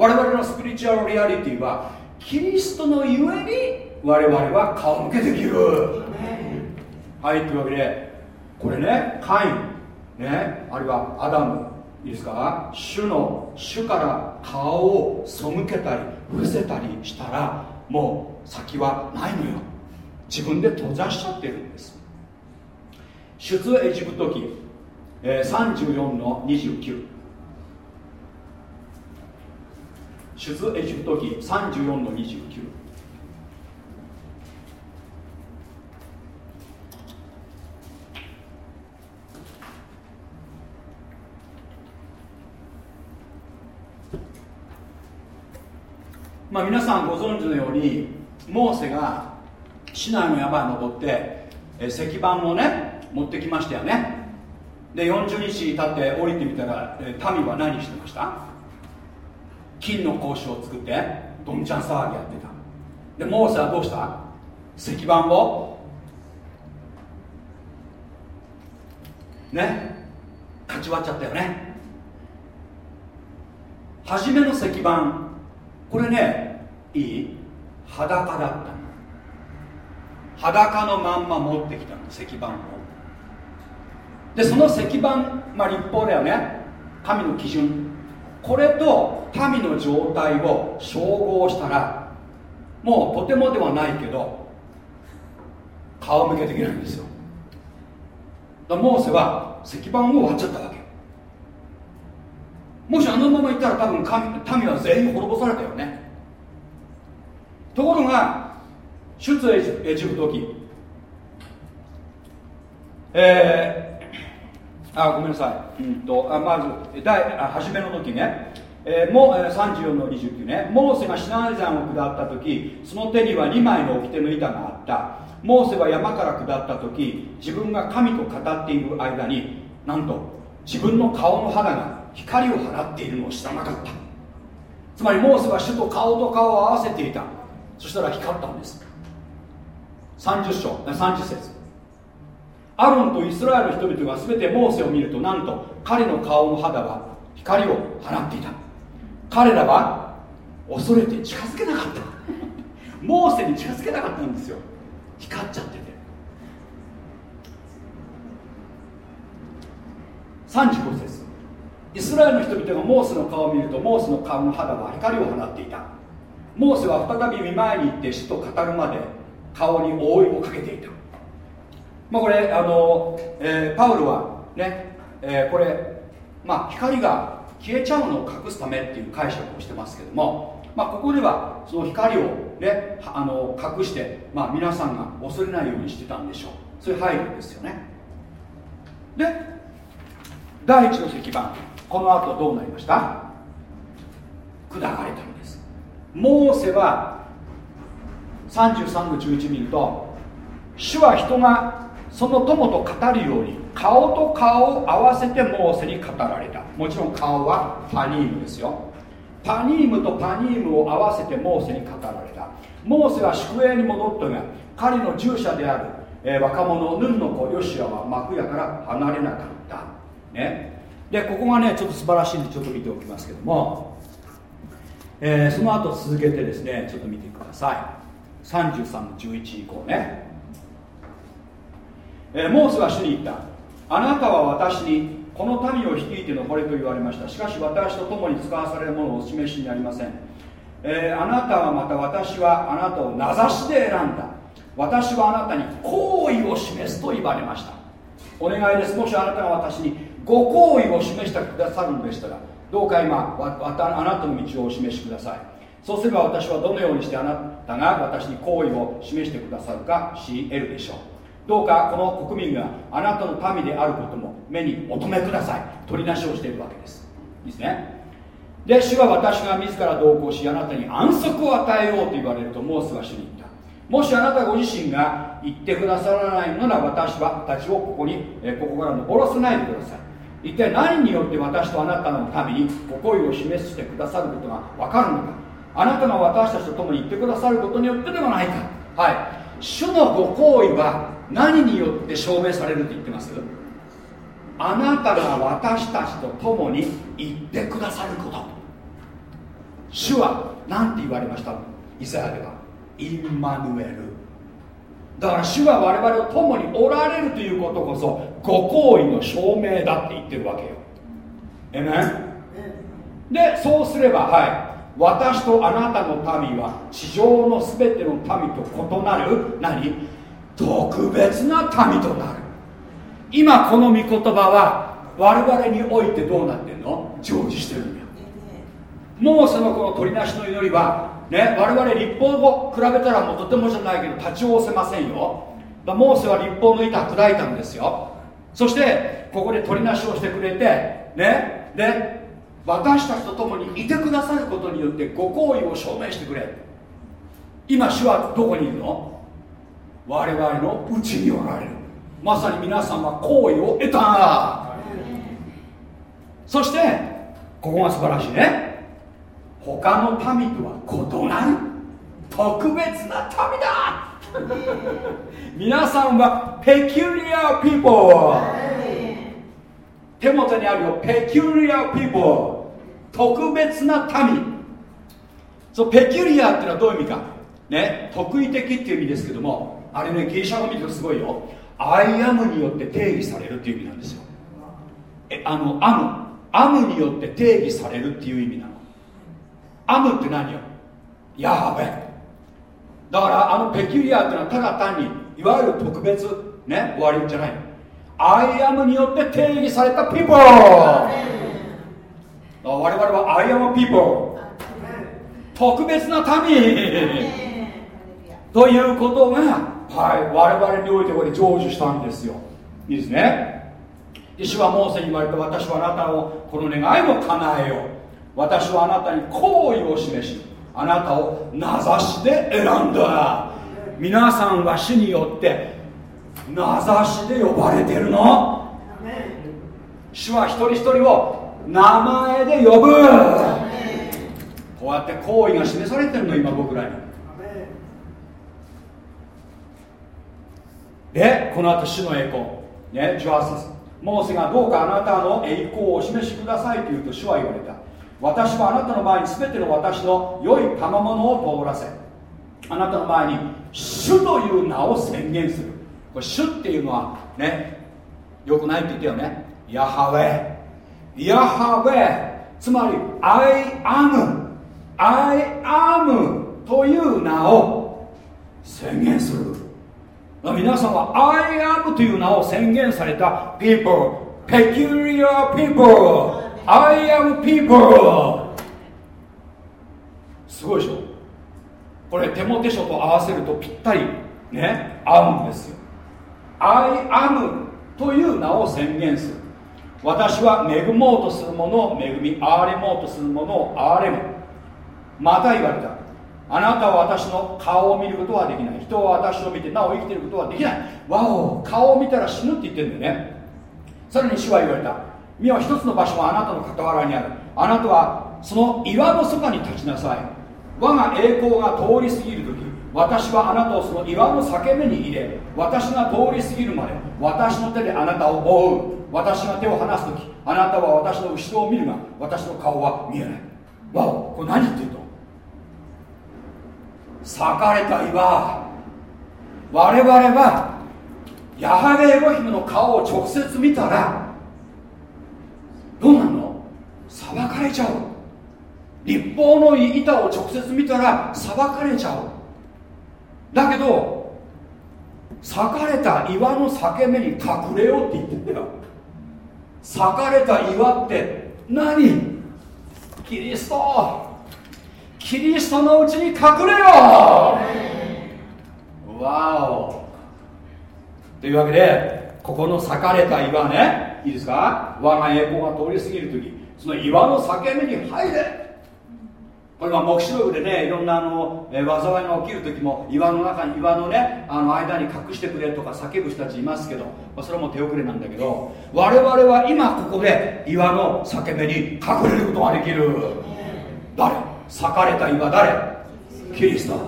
我々のスピリチュアルリアリティはキリストのゆえに我々は顔向けできる。はいというわけでこれねカインねあるいはアダムいいですか？主の主から顔を背けたり伏せたりしたらもう先はないのよ。自分で閉ざしちゃってるんです。出エジプト記、えー、34の29出エジプト記34の29まあ、皆さんご存知のようにモーセが市内の山に登って石板をね持ってきましたよね。で40日経って降りてみたら民は何してました？金の格子を作ってどんちゃん騒ぎやってた。でモーセはどうした？石板を？ね？かち割っちゃったよね。初めの石板これねいい？裸だった。裸のまんま持ってきたの石板を。でその石板まあ立法だよね。神の基準。これと民の状態を照合したらもうとてもではないけど顔向けできないんですよ。モーセは石板を割っちゃったわけ。もしあのままいったら多分民は全員滅ぼされたよね。ところが出エジプト記。えー、あごめんなさい、うんと、あまず第あ初めの時ね、えー、も34の29ね。モーセがシナイ山を下った時その手には2枚の掟の板があった。モーセは山から下った時自分が神と語っている間になんと自分の顔の肌が光を放っているのを知らなかった。つまりモーセは主と顔と顔を合わせていた。そしたら光ったんです。30章30節。アロンとイスラエルの人々が全てモーセを見るとなんと彼の顔の肌は光を放っていた。彼らは恐れて近づけなかった。モーセに近づけなかったんですよ。光っちゃってて。35節。イスラエルの人々がモーセの顔を見るとモーセの顔の肌は光を放っていた。モーセは再び見舞いに行って死と語るまで顔に覆いをかけていた。まあこれあの、えー、パウロはね、えー、これまあ光が消えちゃうのを隠すためっていう解釈をしてますけどもまあここではその光をねあの隠してまあ皆さんが恐れないようにしてたんでしょう。そういう配慮ですよね。で第一の石板この後どうなりました？砕かれたのです。モーセは33の11見ると主は人がその友と語るように顔と顔を合わせてモーセに語られた。もちろん顔はパニームですよ。パニームとパニームを合わせてモーセに語られた。モーセは宿営に戻ったが彼の従者である、えー、若者ヌンの子ヨシアは幕屋から離れなかった。ね。でここがねちょっと素晴らしいんでちょっと見ておきますけども。えーその後続けてですねちょっと見てください。33の11以降ね、えーモーセは主に言った。あなたは私にこの民を率いて登れと言われました。しかし私と共に使わされるものをお示しになりません、えーあなたはまた私はあなたを名指しで選んだ。私はあなたに好意を示すと言われました。お願いです。もしあなたが私にご好意を示してくださるのでしたらどうか今あなたの道をお示しください。そうすれば私はどのようにしてあなたが私に好意を示してくださるか知り得るでしょう。どうかこの国民があなたの民であることも目にお留めください。取りなしをしているわけです。いいですね？で主は私が自ら同行しあなたに安息を与えようと言われるとモーセは主に言った。もしあなたご自身が言ってくださらないのなら私はたちをここに、えここから登らせないでください。一体何によって私とあなたのためにご好意を示してくださることが分かるのか。あなたが私たちと共に言ってくださることによってではないか。はい。主のご好意は何によって証明されると言ってます？あなたが私たちと共に言ってくださること。主は何て言われました？イザヤでは。インマヌエル。だから主は我々と共におられるということこそご好意の証明だって言ってるわけよ。えめでそうすればはい私とあなたの民は地上の全ての民と異なる。何？特別な民となる。今この御言葉は我々においてどうなってんの？成就してるんだよモーセのこの取りなしの祈りはね我々立法を比べたらもうとてもじゃないけど立ち寄せませんよ。モーセは立法の板砕いたんですよ。そしてここで取りなしをしてくれてねで私たちと共にいてくださることによってご好意を証明してくれ。今主はどこにいるの？我々のうちにおられる。まさに皆さんは好意を得た。そしてここが素晴らしいね。他の民とは異なる。特別な民だ。皆さんは peculiar people 手元にあるよ。 peculiar people特別な民。そう peculiar っていうのはどういう意味か？ね？特異的っていう意味ですけどもあれねギリシャ語見るとすごいよ。 I am によって定義されるっていう意味なんですよ。えあの am。am によって定義されるっていう意味なの。 am って何よ？ヤハベ。だからあの peculiar っていうのはただ単にいわゆる特別ね？終わりじゃない。I am によって定義された people 我々は I am people 特別な民。ということが、はい、我々においてこれ成就したんですよ。いいですね。主はモーセに言われて私はあなたのこの願いを叶えよう。私はあなたに好意を示しあなたを名指しで選んだ。皆さんは主によって名指しで呼ばれてるの。主は一人一人を名前で呼ぶ。こうやって好意が示されてるの今僕らに。でこの後主の栄光。ね18節モーセがどうかあなたの栄光をお示しくださいと言うと主は言われた。私はあなたの前に全ての私の良い賜物を通らせ。あなたの前に主という名を宣言する。これ主っていうのはねよくないって言ったよね。ヤハウェヤハウェつまり I am. I am という名を宣言する。皆さんは I am という名を宣言された people. peculiar people. I am people. すごいでしょ？これ手モテ書と合わせるとぴったりね合うんですよ。I am という名を宣言する。私は恵もうとするものを恵み憐れもうとするものを憐れむ。また言われた。あなたは私の顔を見ることはできない。人は私を見てなお生きていることはできない。わお顔を見たら死ぬって言ってるんだよね。さらに主は言われた。見は一つの場所はあなたの傍らにある。あなたはその岩のそばに立ちなさい。我が栄光が通り過ぎる時私はあなたをその岩の裂け目に入れ私が通り過ぎるまで私の手であなたを覆う。私が手を離す時あなたは私の後ろを見るが私の顔は見えない。わおこれ何言ってると裂かれた岩。我々はヤハベエロヒムの顔を直接見たらどうなの？裁かれちゃう。立法の板を直接見たら裁かれちゃう。だけど裂かれた岩の裂け目に隠れようって言ってんだよ。裂かれた岩って何？キリスト。キリストのうちに隠れよ。わお。というわけでここの裂かれた岩ね。いいですか？我が栄光が通り過ぎる時その岩の裂け目に入れ。これは黙示録でねいろんなあの、え災いが起きる時も岩の中に岩のねあの間に隠してくれとか叫ぶ人たちいますけど、まあ、それも手遅れなんだけど我々は今ここで岩の裂け目に隠れることができる。誰？裂かれた岩誰？キリスト。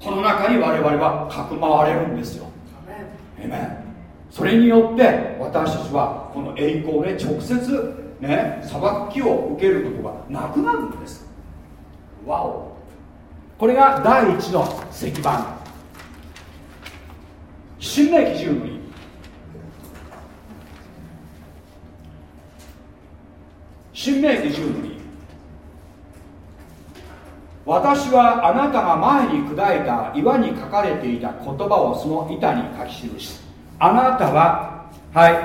この中に我々はかくまわれるんですよ。エメンそれによって私たちはこの栄光で直接ね裁きを受けることがなくなるんです。わおこれが第一の石板。新明記10の2新明記10の2私はあなたが前に砕いた岩に書かれていた言葉をその板に書き記し。あなたははい。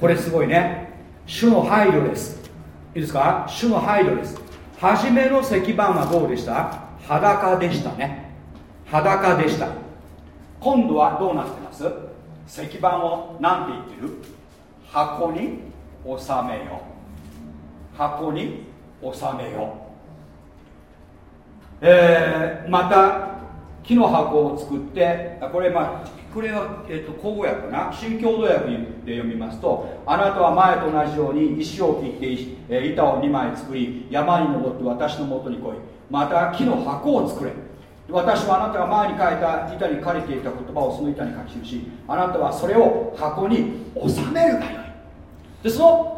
これすごいね。主の配慮です。いいですか？主の配慮です。初めの石板はどうでした。裸でしたね。裸でした。今度はどうなってます？石板を何て言ってる？箱に収めよ箱に収めよえーまた木の箱を作ってこれまあこれは、えっと口語訳かな新共同訳で読みますとあなたは前と同じように石を切って、板を2枚作り山に登って私のもとに来い。また木の箱を作れ。私はあなたが前に書いた板に書いていた言葉をその板に書き記しあなたはそれを箱に収めるがよい。でその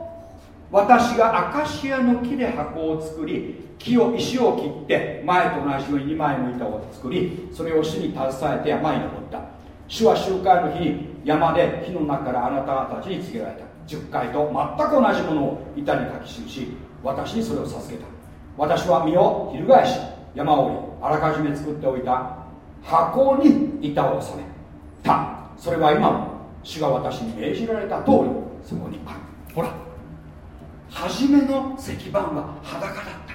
私がアカシアの木で箱を作り木を石を切って前と同じように2枚の板を作りそれを主に携えて山に登った。主は集会の日に山で火の中からあなたたちに告げられた。10回と全く同じものを板に書き記し私にそれを授けた。私は身を翻し山を降りあらかじめ作っておいた。箱に板を収めた。それは今も主が私に命じられた通りそこにある。ほら。初めの石板は裸だった。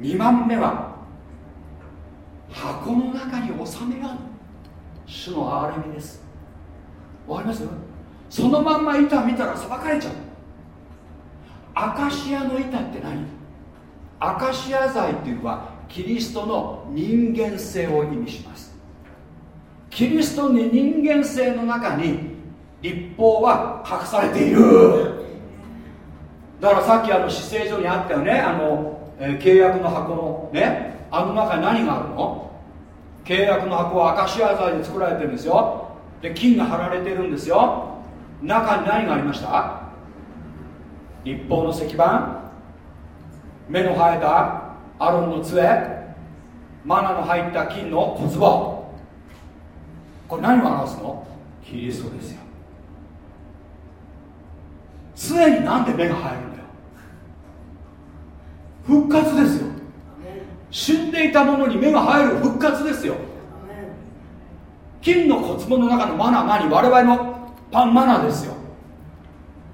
2番目は箱の中に収めよう主の憐れみです。わかります？そのまんま板見たら裁かれちゃう。アカシアの板って何？アカシア材っていうのはキリストの人間性を意味します。キリストの人間性の中に立法は隠されている。だからさっきあの死聖所にあったよね。あの、えー契約の箱のね。あの中に何があるの？契約の箱はアカシア材で作られてるんですよ。で金が貼られてるんですよ。中に何がありました？立法の石板。目の生えたアロンの杖。マナの入った金の小壺。これ何を表すの？キリストですよ。常になんで目が生えるんだよ。復活ですよ。死んでいたものに目が生える復活ですよ。金の小壺の中のマナー何？我々のパンマナーですよ。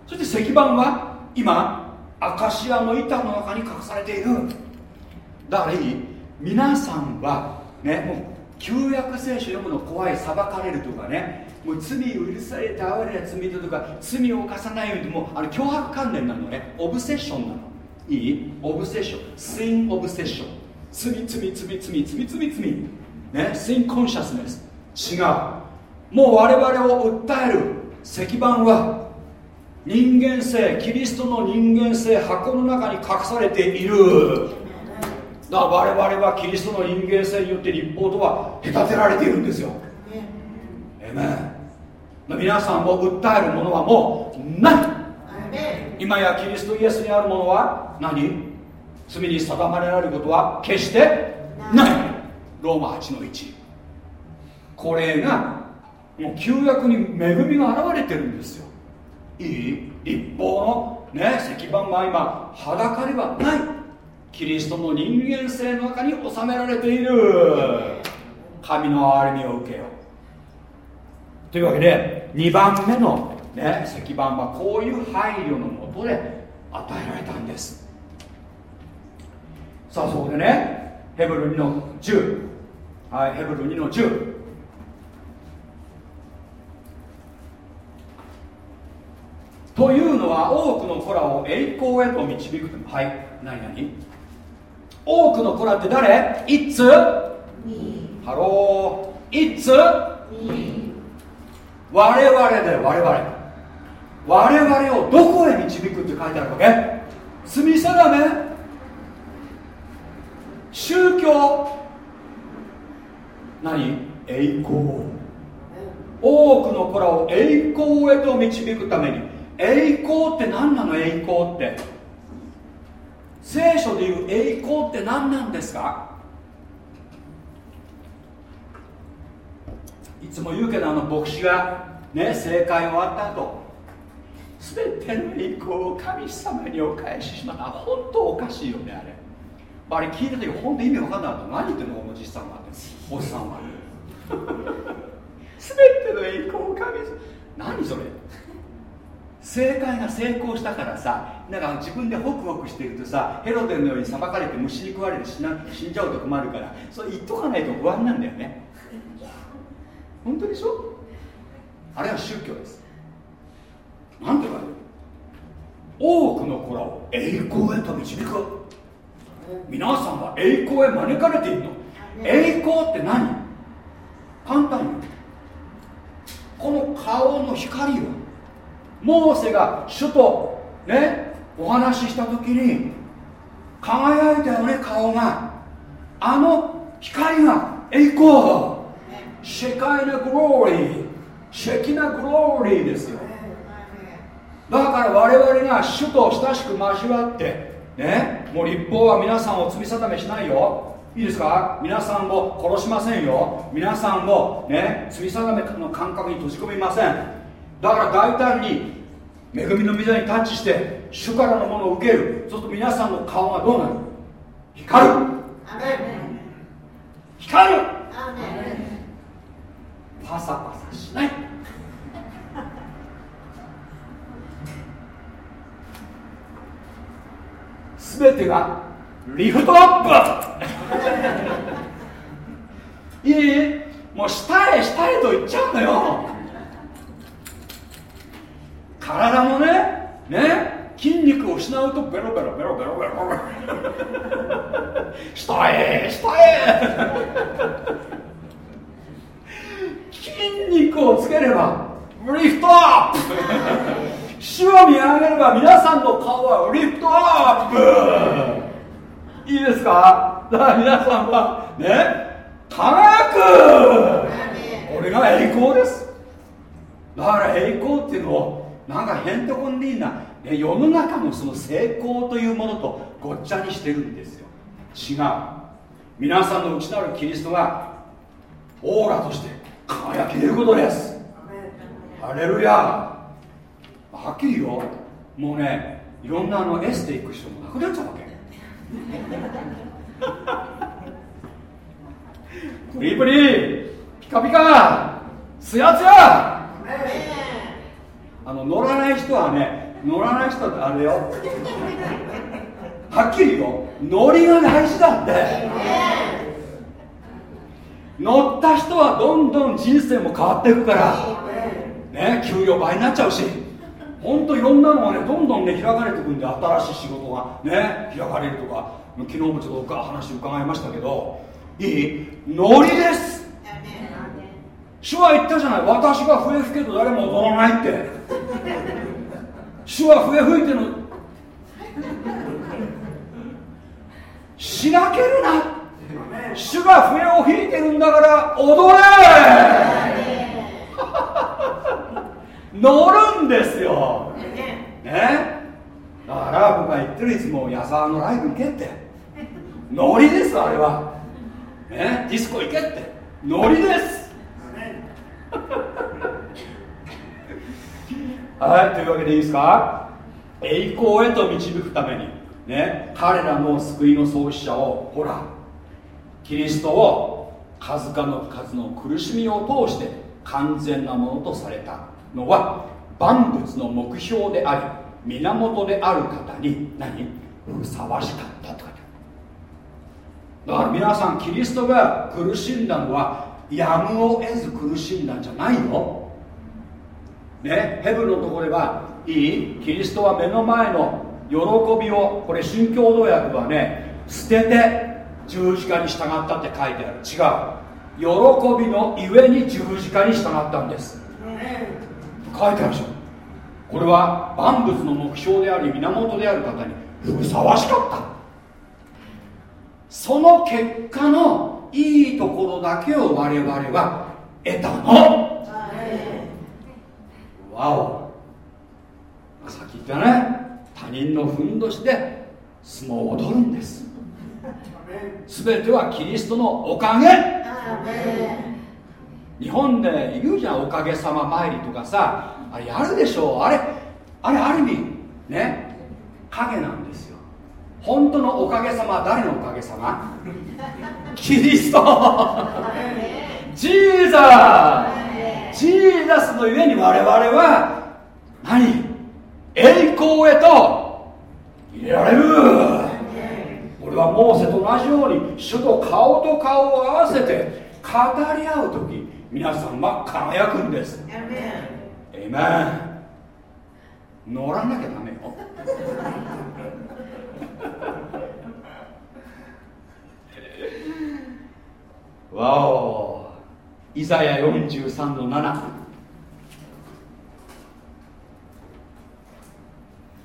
そして石板は今アカシアの板の中に隠されている。だからいい。皆さんはねもう旧約聖書読むの怖い裁かれるとかね。もう罪を許されて哀れな罪人とか罪を犯さないようにもうあの脅迫観念なのね。オブセッションなの。いい？オブセッション。スインオブセッション罪罪罪罪罪罪。罪ねスインコンシャスネス違う。もう我々を訴える石板は人間性キリストの人間性箱の中に隠されている。だから我々はキリストの人間性によって立法とは隔てられているんですよ。えめ皆さんを訴えるものはもうない。今やキリストイエスにあるものは何？罪に定められることは決してない。ローマ8の1これがもう旧約に恵みが現れてるんですよ。いい？立法のね石板は今裸ではない。キリストの人間性の中に収められている。神の憐れみを受けよう。というわけで2番目の、ね、石板はこういう配慮のもとで与えられたんです。さあそこでね。ヘブル2の10はいヘブル2の10というのは多くの子らを栄光へと導く。はい何何？多くの子らって誰？いつ？ハ lo。いつ？我々で我々。我々をどこへ導くって書いてあるわけ？罪定め？宗教。何？栄光。多くの子らを栄光へと導くために。栄光って何なの？栄光って。聖書でいう栄光って何なんですか？いつも言うけどあの牧師がね正解終わった後全ての栄光を神様にお返ししまった本当おかしいよねあれ。あれ聞いた時本当意味分かんなかった。何言ってんのこのじさんはって。おじさんは。(laughs) 全ての栄光を神様何それ。正解が成功したからさなんか自分でホクホクしてるとさヘロデのように裁かれて虫に食われて死な死んじゃうと困るからそれ言っとかないと不安なんだよね。本当でしょ？あれは宗教です。なんて言われる？多くの子らを栄光へと導く皆さんは栄光へ招かれているの栄光って何？簡単にこの顔の光よモーセが主とねお話しした時に輝いたよね顔が。あの光が栄光。シェカイナグローリーシェキナグローリーですよだから我々が主と親しく交わってねもう立法は皆さんを罪定めしないよ。いいですか？皆さんを殺しませんよ。皆さんをね罪定めの感覚に閉じ込めません。だから大胆に恵みの御座にタッチして主からのものを受ける。そうすると皆さんの顔がどうなる？光る。光る。パサパサしない全てがリフトアップ。(laughs) いいもう下へ下へと行っちゃうのよ。体もねね筋肉を失うとベロベロベロベロベロ。下へ下へ。筋肉をつければリフトアップ。主を見上げれば皆さんの顔はリフトアップ。いいですか？だから皆さんはね輝く。これが栄光です。だから栄光っていうのをなんかへんてこんでいいな、ね、世の中のその成功というものとごっちゃにしてるんですよ。違う。皆さんの内なるキリストがオーラとして輝けることです。ハレルヤはっきり言うよ。もうねいろんなあのエステ行く人もなくなっちゃうわけ。(laughs) プリプリピカピカツヤツヤ。あの乗らない人はね乗らない人はあれよ。はっきり言うよ。乗りが大事だって。乗った人はどんどん人生も変わっていくから。ね給料倍になっちゃうし本当いろんなのがねどんどんね開かれていくんで新しい仕事がね開かれるとか昨日もちょっと話伺いましたけどいい？ノリです。主は言ったじゃない。私が笛吹けと誰も踊らないって。主は笛吹いてるの。しらけるな。主が笛を吹いてるんだから踊れ。乗るんですよ。ね。だから僕が言ってるいつも矢沢のライブ行けって。ノリですあれは。ね、ディスコ行けって。ノリです。はいというわけでいいですか？栄光へと導くために。ね。彼らの救いの創始者をほら。キリストを数々の数の苦しみを通して完全なものとされたのは万物の目標であり源である方に何？ふさわしかったって書いてあるだから皆さんキリストが苦しんだのはやむを得ず苦しんだんじゃないの。ね？ヘブルのところではいい？キリストは目の前の喜びをこれ新共同訳はね捨てて十字架に従ったって書いてある。違う。喜びのゆえに十字架に従ったんです。書いてあるでしょ。これは万物の目標であり源である方にふさわしかった。その結果のいいところだけを我々は得たの。わお。さっき言ったね。他人のふんどしで相撲を踊るんです。全てはキリストのおかげ日本で言うじゃんおかげさま参りとかさあれやるでしょう。あれあれある意味ね影なんですよ。本当のおかげさまは誰のおかげさま？キリスト。ジーザージーザスのゆえに我々は何？栄光へと入れられる。俺はモーセと同じように主と顔と顔を合わせて語り合う時皆さんは輝くんです。エイメン乗らなきゃダメよ。わおイザヤ43の7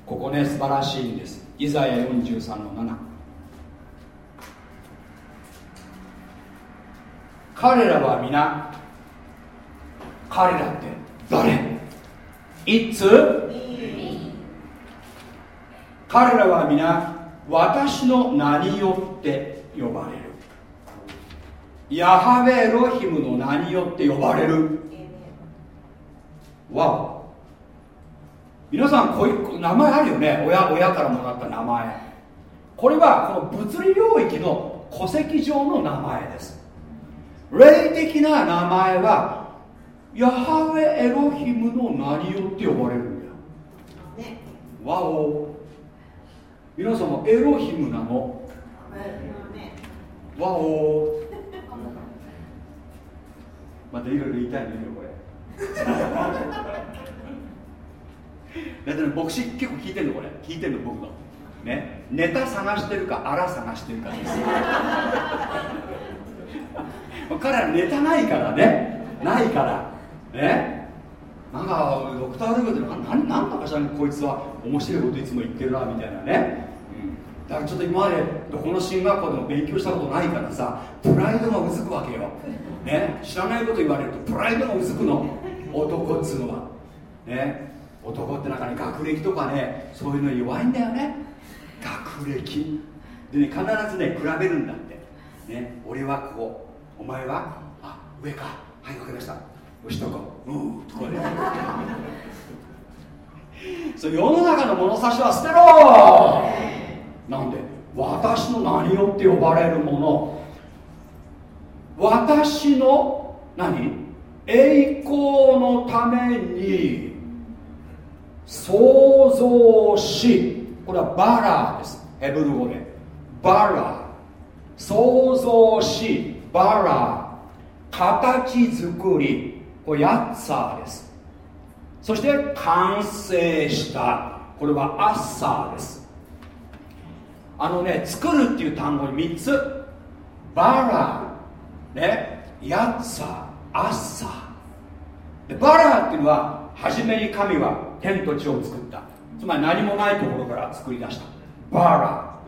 ここね素晴らしいんです。イザヤ43の7彼らは皆彼らって誰？いつ彼らは皆私の名によって呼ばれる。ヤハウェロヒムの名によって呼ばれる。わお皆さんこういう名前あるよね。親親からもらった名前。これはこの物理領域の戸籍上の名前です。霊的な名前はヤハウェエロヒムの名によって呼ばれるんだよわお皆さんもエロヒムなのわおまたいろいろ言いたいのよこれだってね牧師結構聞いてんのこれ聞いてんの僕のねネタ探してるかあら探してるかです彼らネタないからねないからねなんかドクター・ルーブって何なんだかしらこいつは面白いこといつも言ってるなみたいなね、うん、だからちょっと今までどこの進学校でも勉強したことないからさプライドがうずくわけよ、ね、知らないこと言われるとプライドがうずくの？男っつうのは。ね？男って中に学歴とかねそういうの弱いんだよね。学歴。でね必ずね比べるんだって。ね？俺はここ。お前は？あ上か。はい分かりました。よしとこう。うん。とかねそう世の中の物差しは捨てろ。なんで私の名によって呼ばれるもの。私の何？栄光のために創造しこれはバラーです。ヘブル語で。バラ。ー創造しバラ。ー形作りこれヤッツァーです。そして完成した。これはアッサーです。あのね作るっていう単語に3つ。バラね。ヤッツァー。アッサー。でバラーっていうのは初めに神は天と地を作った。つまり何もないところから作り出した。バラ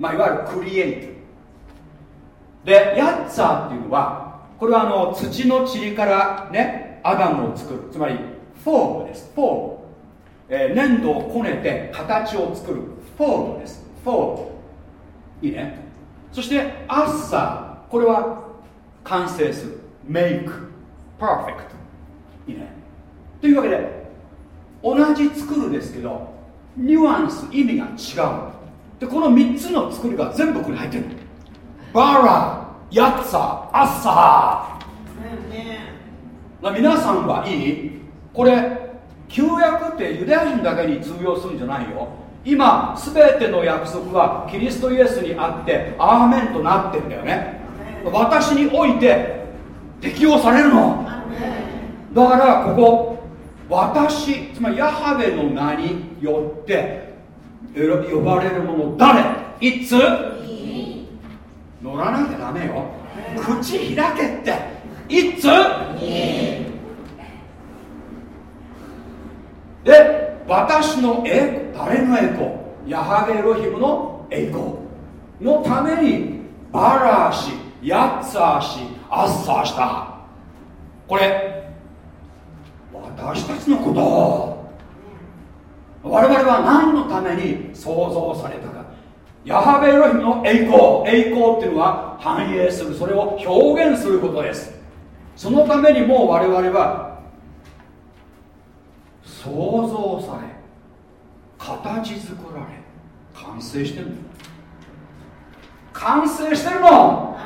まあいわゆるクリエイトでヤッツァーっていうのはこれはあの土の塵からねアダムを作る。つまりフォームです。フォーム、えー、粘土をこねて形を作る。フォームです。フォーム。いいね。そしてアッサー。これは完成する。make perfect いいね。というわけで同じ作るですけどニュアンス意味が違う。でこの3つの作りが全部ここに入ってるバラ。ヤッツァアッサー皆さんはいい？これ旧約ってユダヤ人だけに通用するんじゃないよ。今全ての約束はキリストイエスにあってアーメンとなってんだよね。私において適用されるの。だからここ私つまりヤハベの名によって呼ばれるもの誰？いつ？乗らなきゃダメよ。口開けって。いつ？で私の栄光誰の栄光ヤハベエロヒムの栄光のためにバラーしヤッツァーしアッサーした。これ私たちのこと我々は何のために創造されたか。ヤハベエロヒムの栄光。栄光っていうのは反映する。それを表現することです。そのためにもう我々は創造され形作られ完成してる完成してるの。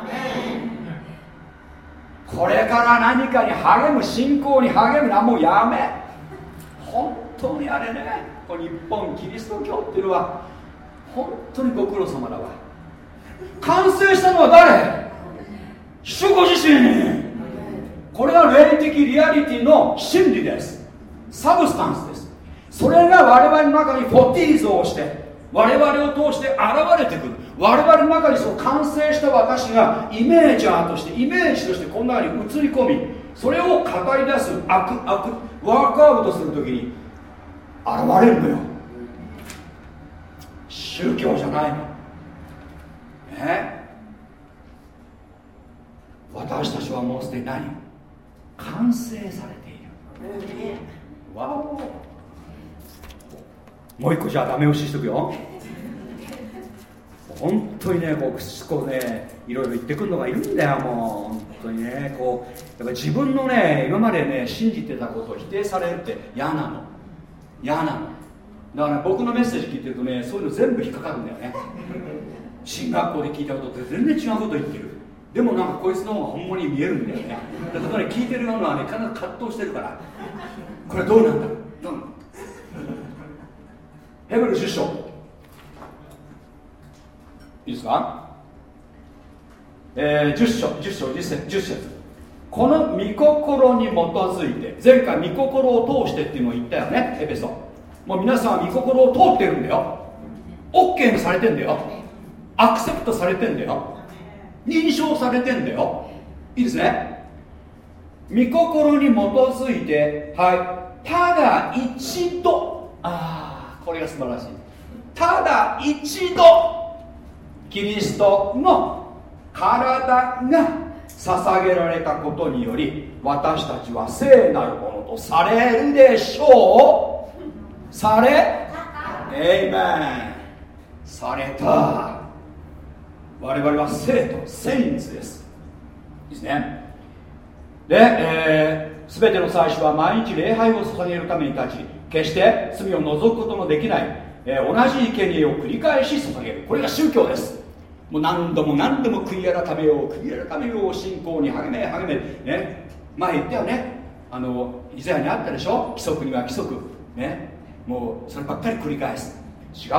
これから何かに励む信仰に励むのはもうやめ。本当にあれね。日本キリスト教っていうのは本当にご苦労様だわ。完成したのは誰？主ご自身。これが霊的リアリティの真理です。 substance です。それが我々の中に photizo して我々を通して現れてくる。我々の中にその完成した私がイメージャーとしてイメージとしてこんなに映り込みそれを語り出すアクアク work out するときに現れるのよ。宗教じゃないの。ね私たちはもうすでに何？完成されている。わお。もう一個じゃあダメ押ししとくよ。本当にねこうこうねいろいろ言ってくるのがいるんだよもう本当にね。こうやっぱ自分のね今までね信じてたことを否定されるって嫌なの。嫌なの。だから、ね、僕のメッセージ聞いてるとねそういうの全部引っかかるんだよね。(laughs) 進学校で聞いたことって全然違うこと言ってる。でもなんかこいつの方が本物に見えるんだよね。だからね聞いてるのはね必ず葛藤してるから。これどうなんだ？どうなんだ？ヘブル10章いいですか？えー、10章。10章。10, 節。10節。この御心に基づいて前回御心を通してっていうのを言ったよねエペソもう皆さんは御心を通ってるんだよ。OK にされてんだよ。アクセプトされてんだよ。認証されてんだよ。いいですね。御心に基づいてはい。ただ一度。ああこれが素晴らしい。ただ一度。キリストの体が捧げられたことにより私たちは聖なるものとされるでしょう。され？エイメンされた。我々は生徒セインツです。いいですね。で、えー、全ての祭司は毎日礼拝を捧げるために立ち決して罪を除くことのできない、えー、同じ生贄を繰り返し捧げる。これが宗教です。もう何度も何度も悔い改めよう悔い改めよう信仰に励め励めね。前言ったよね。あの以前にあったでしょ？規則には規則。ね。もうそればっかり繰り返す。違う。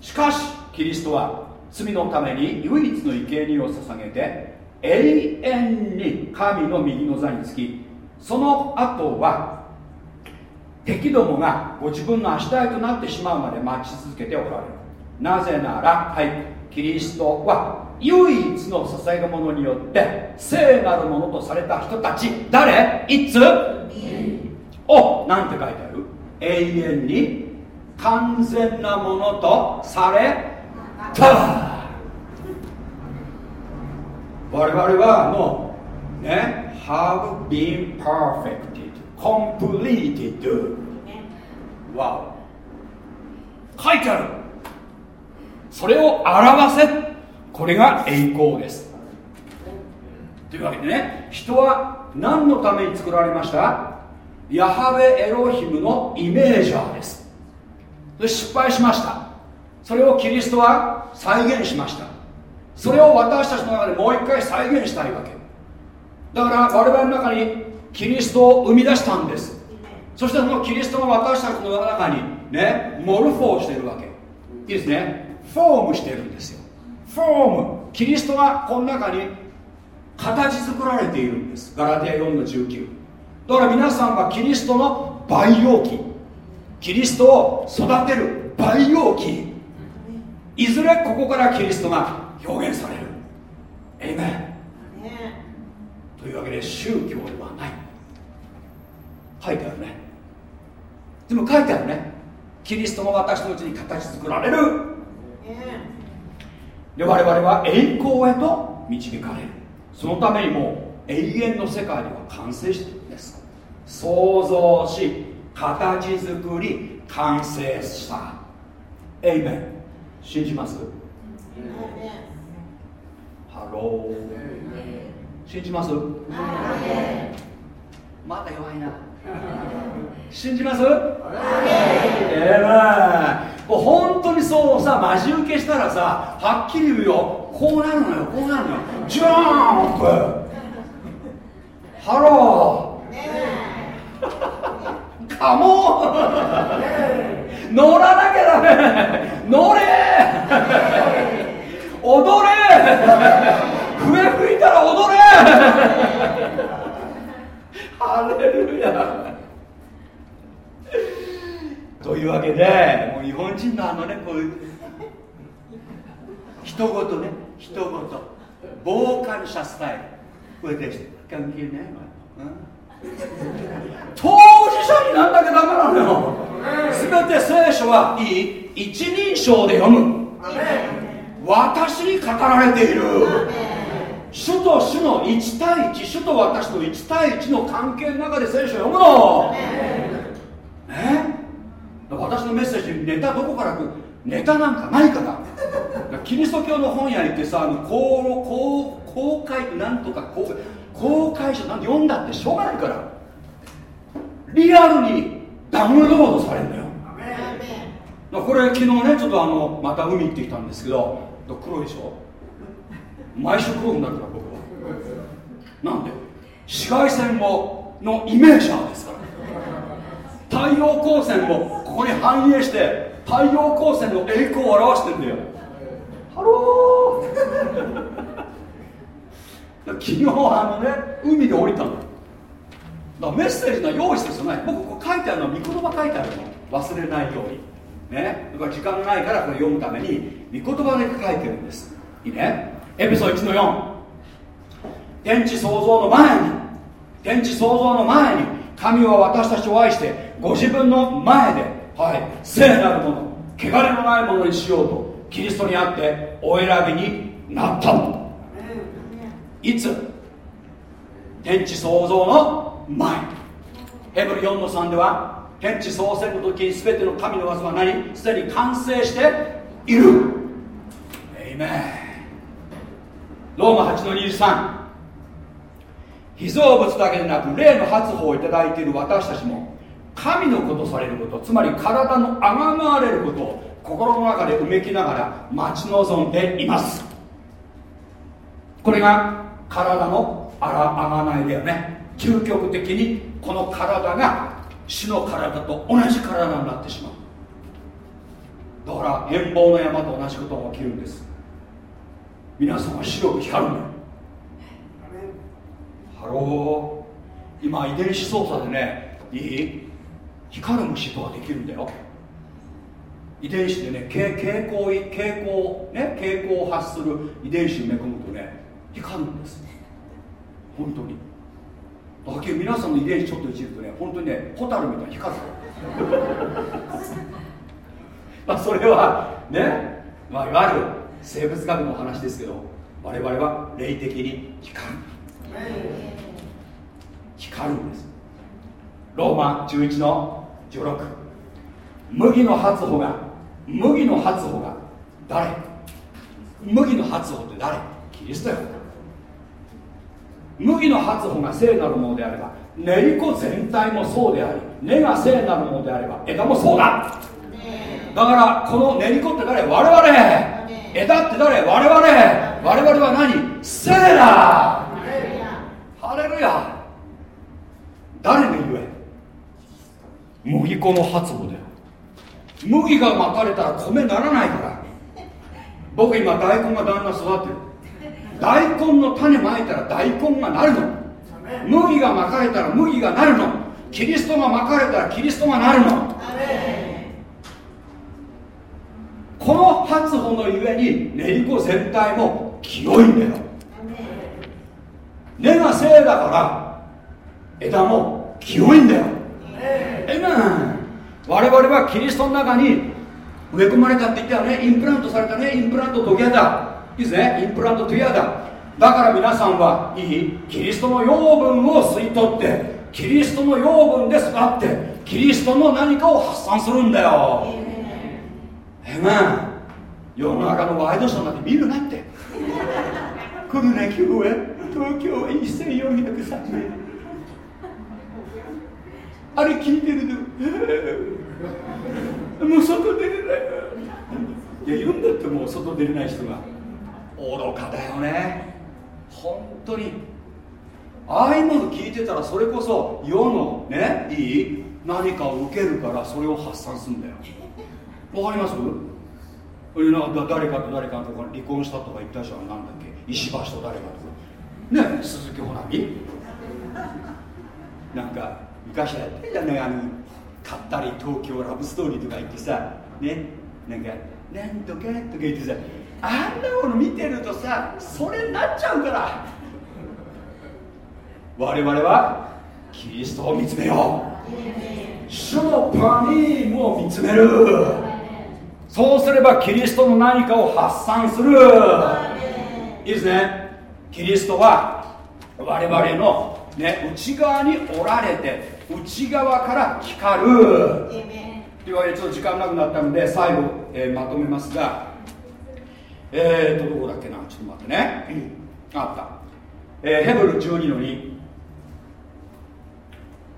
しかしキリストは罪のために唯一の生贄を捧げて永遠に神の右の座につきその後は敵どもがご自分の足台となってしまうまで待ち続けておられる。なぜならはいキリストは唯一の捧げ物によって聖なるものとされた人たち。誰？いつ？をなんて書いてある？永遠に完全なものとされた。我々はもうね have been perfected completed. わお書いてある。それを表せ。これが栄光です。というわけでね人は何のために作られました？ヤハウェエロヒムのイメージャーです。で失敗しました。それをキリストは再現しました。それを私たちの中でもう一回再現したいわけ。だから我々の中にキリストを生み出したんです。そしてそのキリストが私たちの中にねモルフォーしてるわけ。いいですね。フォームしてるんですよ。フォーム。キリストがこの中に形作られているんです。ガラティア4の19だから皆さんはキリストの培養期。キリストを育てる培養期。いずれここからキリストが表現される。エイメンというわけで宗教ではない。書いてあるね。でも書いてあるね。キリストが私のうちに形作られる。で我々は栄光へと導かれる。そのためにも永遠の世界では完成している。創造し形作り完成した。エイメン信じます？ハロー信じます？まだ弱いな。(laughs) 信じます？えらいもう本当にそうさ待ち受けしたらさはっきり言うよ。こうなるのよこうなるのよ。ジャンプ。ハローカモン乗らなきゃダメ。乗れ。踊れ。笛吹いたら踊れ。ハレルヤ。というわけでもう日本人のあのねこういう。人ごとね人ごと傍観者スタイル。これで関係ないわ、当事者になんなきゃダメなのよ。全て聖書はいい。一人称で読む。私に語られている。主と主の1対1主と私の1対1の関係の中で聖書を読むの。え私のメッセージネタどこから来る？ネタなんかないから。キリスト教の本屋行ってさあの公公公開なんとか公公開書なんて読んだってしょうがないからリアルにダウンロードされるんだよこれ昨日ねちょっとあのまた海行ってきたんですけど黒いでしょ？毎週黒くなるから僕は。なんで？紫外線をのイメージャーですから。太陽光線をここに反映して太陽光線の栄光を表してんだよ。ハロ昨日あのね海で降りたの。だからメッセージの用意してるじゃない。僕ここ書いてあるの。は御言葉書いてあるの。忘れないように。ね。だから時間がないからこれ読むために御言葉で書いてるんです。いいね。エピソード1の4天地創造の前に。天地創造の前に神は私たちを愛してご自分の前ではい聖なるもの汚れのないものにしようとキリストにあってお選びになったの。いつ天地創造の前。ヘブル4の3では天地創生の時に全ての神の技は何？すでに完成している。エイメンローマ8の23被造物だけでなく霊の発歩をいただいている私たちも神のことされることつまり体のあがまわれることを心の中でうめきながら待ち望んでいます。これが体のあらあがないだよね。究極的にこの体が死の体と同じ体になってしまう。だから変貌の山と同じことが起きるんです。皆さんは白く光るんだよ Hello。今遺伝子操作でねいい光る虫とかできるんだよ。遺伝子でね蛍光蛍光ね蛍光を発する遺伝子を埋め込むとね光るんです本当に。だけ皆さんの遺伝子ちょっといじるとね本当にねホタルみたいに光る (laughs) まあそれはね、まあ、いわゆる生物学の話ですけど我々は霊的に光る。光るんです。ローマ11の16麦の発歩が麦の発歩が誰？麦の発歩って誰？キリストよ麦の発穂が聖なるものであれば練り粉全体もそうであり根が聖なるものであれば枝もそうだ。だからこの練り粉って誰？我々。枝って誰？我々。我々は何？聖だ。ハレルヤ。誰のゆえ？麦粉の発語だよ麦がまかれたら米ならないから。僕今大根がだんだん育ってる大根の種まいたら大根がなるの。麦がまかれたら麦がなるの。キリストがまかれたらキリストがなるの。この発穂のゆえに練り粉全体も清いんだよ。根が聖だから枝も清いんだよ。えめ我々はキリストの中に植え込まれたって言ったよね。インプラントされたね。インプラントトギャダいいですねインプラントトギャダだから皆さんはいいキリストの養分を吸い取ってキリストの養分で育ってキリストの何かを発散するんだよ。えめ世の中のワイドショーなんて見るなって。来るね今日へ。東京は1403円あれ聞いてるとえー。もう外出れない。いや言うんだってもう外出れない人が愚かだよね。本当に。ああいうもの聞いてたらそれこそ世のねいい何かを受けるからそれを発散するんだよ。わかります？なんか誰かと誰かとか離婚したとか言ったじゃんなんだっけ？石橋と誰かとかね鈴木ほなみなんか昔やってんじゃないあの買ったり東京ラブストーリーとか言ってさねなんかなんとかとか言ってさあんなもの見てるとさそれになっちゃうから。我々はキリストを見つめよう。主のパニームを見つめる。そうすればキリストの何かを発散する。いいですね。キリストは我々の、ね、内側におられて内側から光る。というわけでちょっと時間なくなったので最後、えーまとめますがえーとどこだっけな？ちょっと待ってね、うん。あった、えーヘブル12の2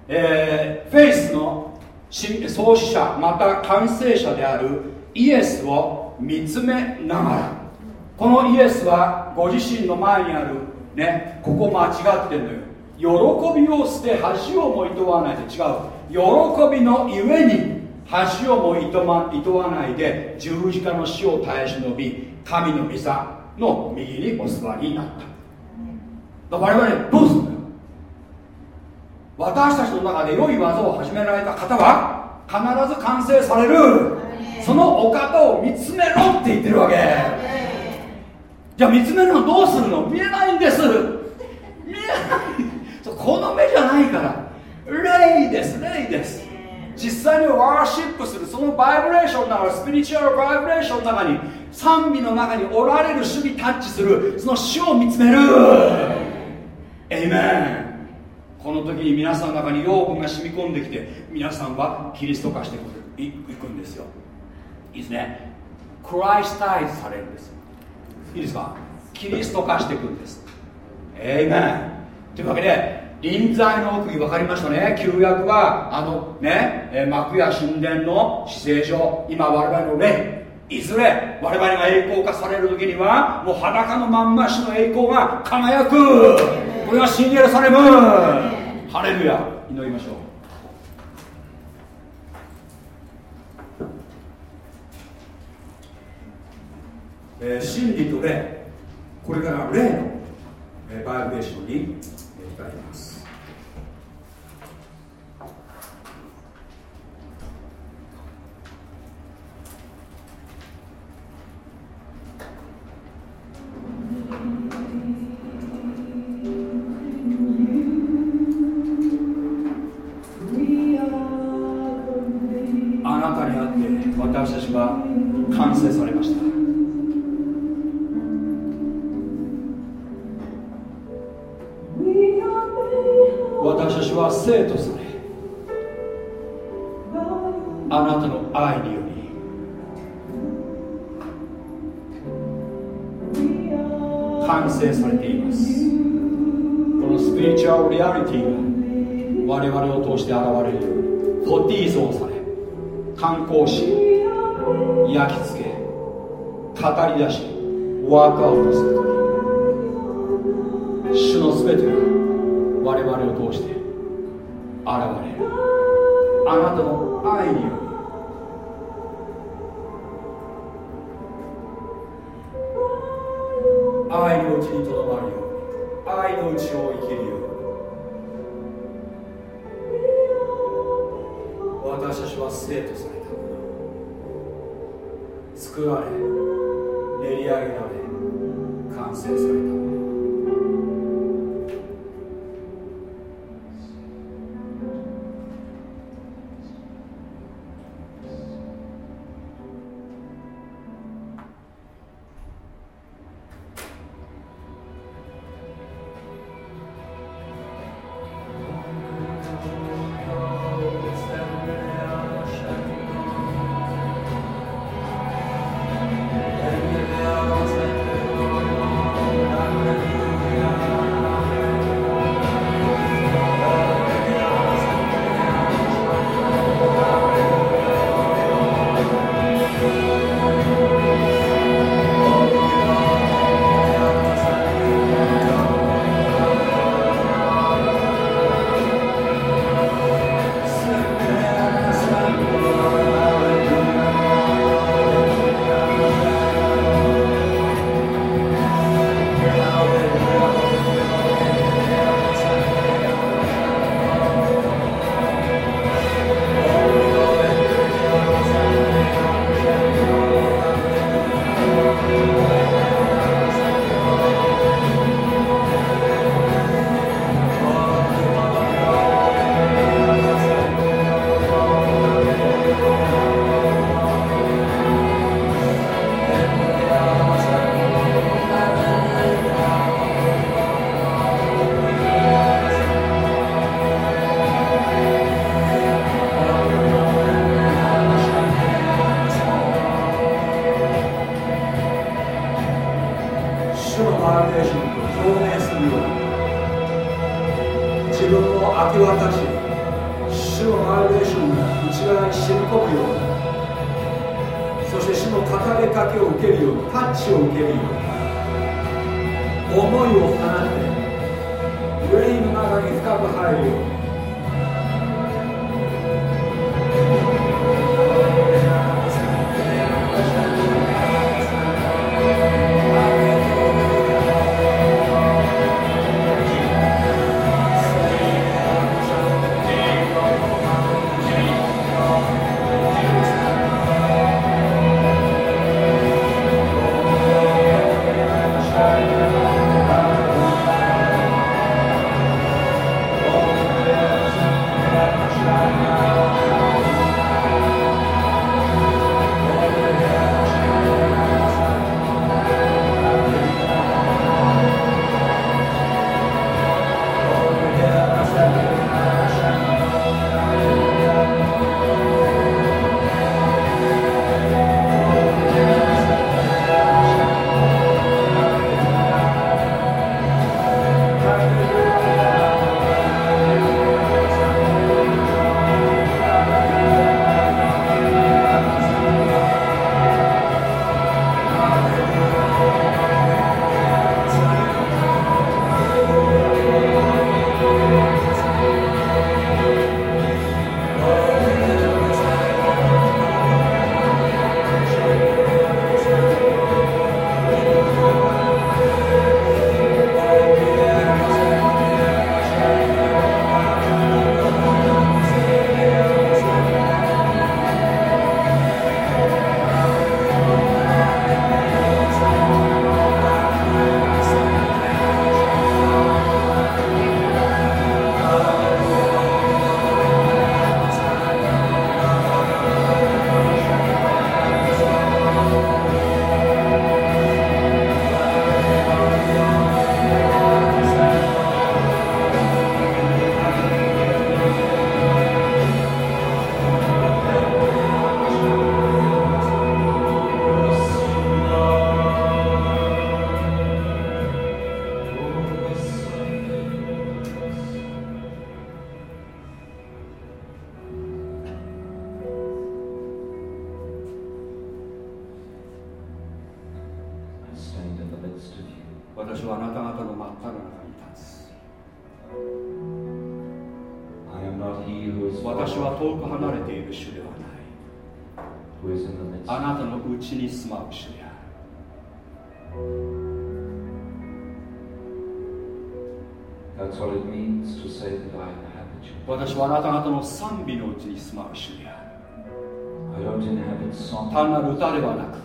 えーフェイスの新創始者また完成者であるイエスを見つめながら。このイエスはご自身の前にあるねここ間違ってんのよ。喜びを捨て恥をもいとわないで。違う。喜びのゆえに恥をもいと,、ま、いとわないで十字架の死を耐え忍び神の御座の右にお座りになった。我々どうするんだよ私たちの中で良い技を始められた方は必ず完成される。そのお方を見つめろって言ってるわけ。じゃあ見つめるのどうするの？見えないんです。見えない。この目じゃないから。霊です霊です実際にワーシップするそのバイブレーションの中スピリチュアルバイブレーションの中に賛美の中におられる主にタッチするその主を見つめる。エイメンこの時に皆さんの中に養分が染み込んできて皆さんはキリスト化してくる。いくんですよ。いいですねクライスタイズされるんですいいですか？キリスト化していくんです。エイメンというわけで臨在の奥義分かりましたね？旧約はあのね幕や神殿の姿勢上今我々の霊いずれ我々が栄光化される時にはもう裸のまんましの栄光が輝く。これが新エルサレム。ハレルヤ祈りましょう。えー真理と霊。これから霊の、えーバイブレーションにえー光りますあなたにあって私たちは完成されました。私たちは生と行し焼き付け語り出しワークアウトすると主の全てが我々を通して現れる。あなたの愛により愛のうちにとどまるように。愛のうちを生きるように。作られ単なる歌ではなく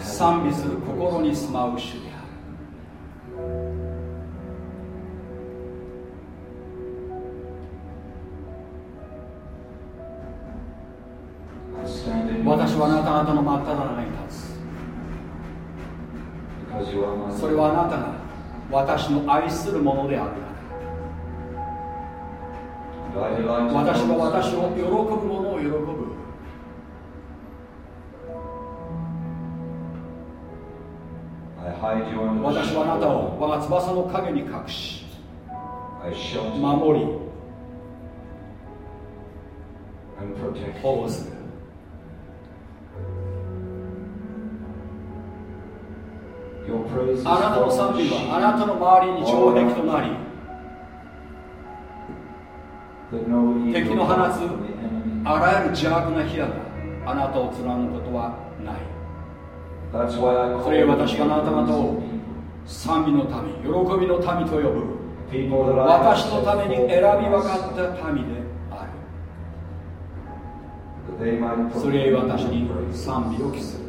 賛美する心に住まう主や私はあなた方の真っ只中に立つ。それはあなたが私の愛するものである。私は私を喜ぶものを喜ぶ。私はあなたを我が翼の影に隠し守り保護する Your praise S あなたの賛美はあなたの周りに城壁となり敵の放つあらゆる邪悪な火があなたを貫くことはない。それ私があなた方を賛美の民喜びの民と呼ぶ。私のために選び分かった民である。それ私に賛美を期する。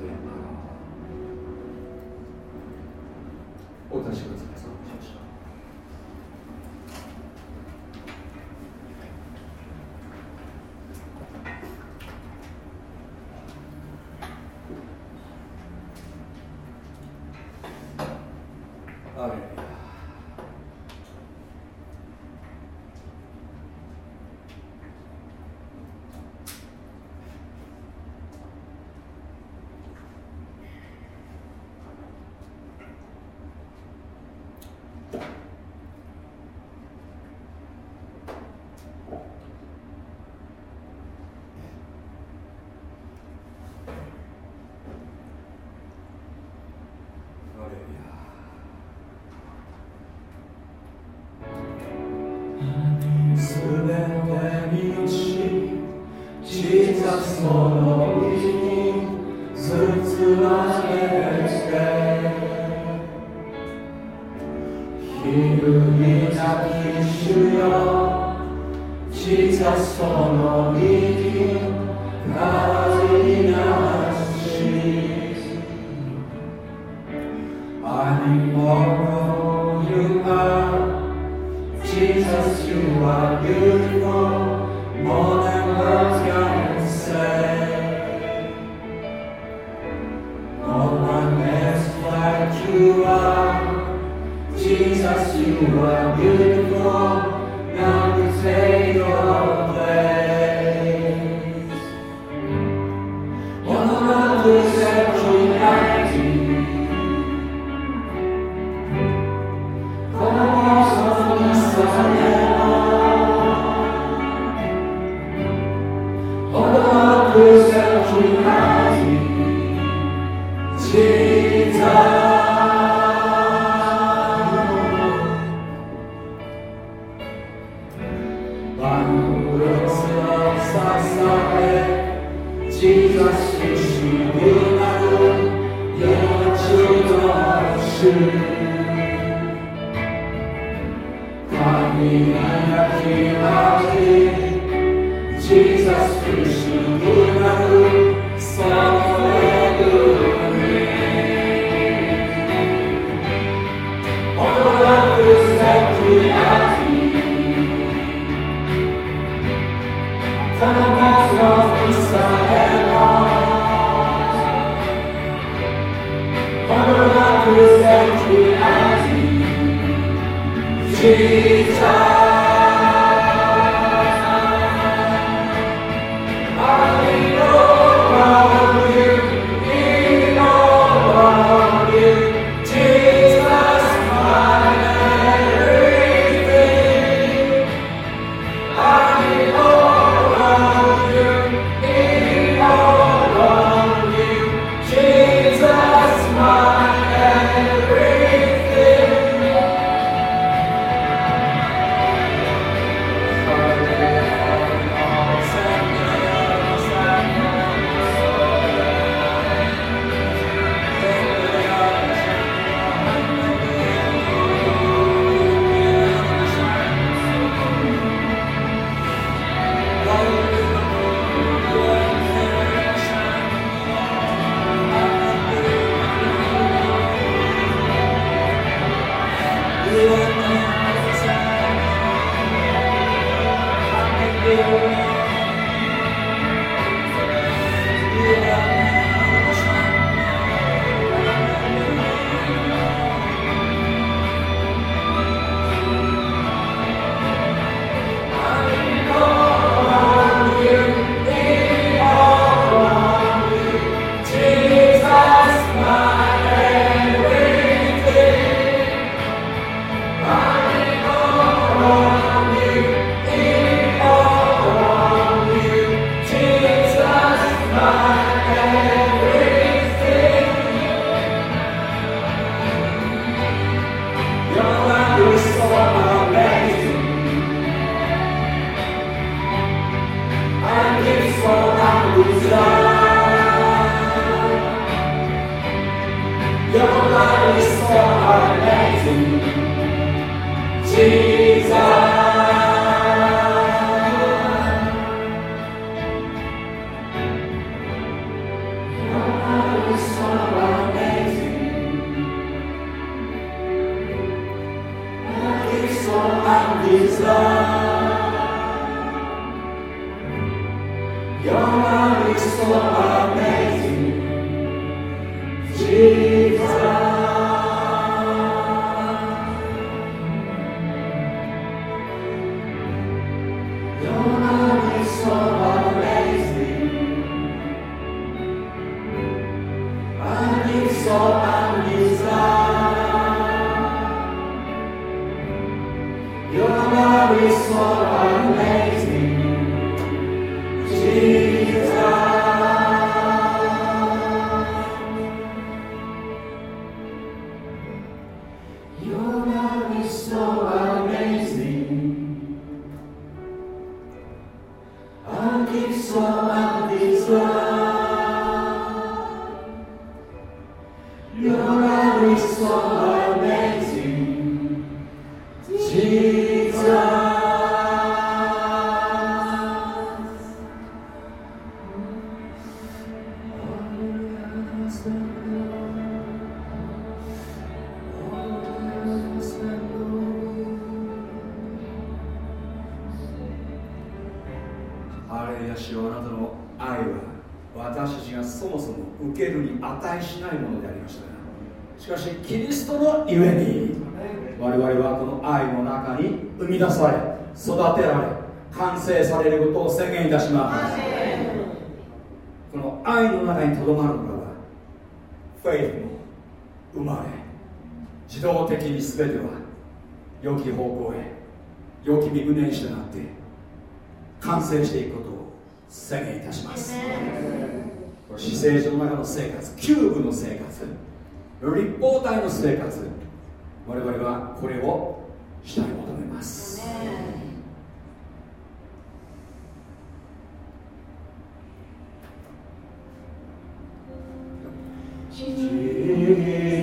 中にとどまるのはフェイも生まれ。自動的に全ては良き方向へ良き身胸にしてなって完成していくことを宣言いたします。姿勢上の中の生活キューブの生活立方体の生活我々はこれを下に求めます。Jesus.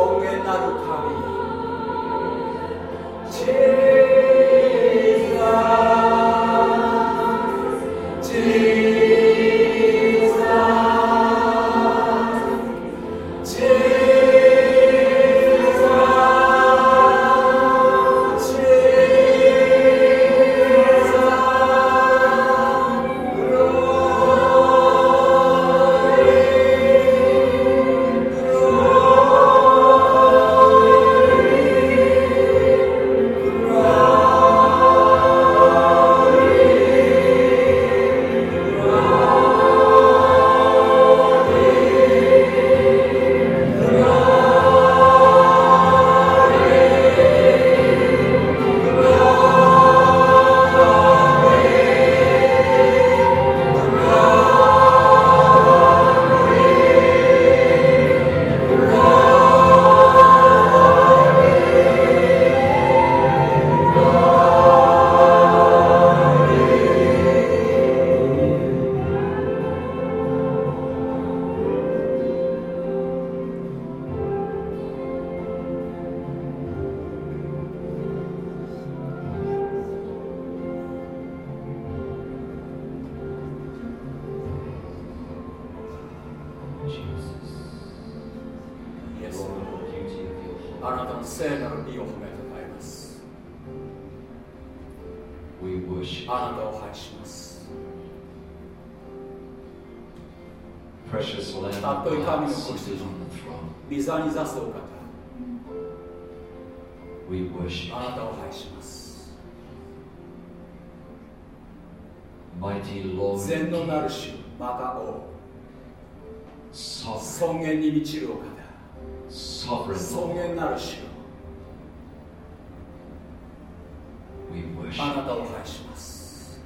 尊厳なる神。尊.厳なる主あ.なたを愛します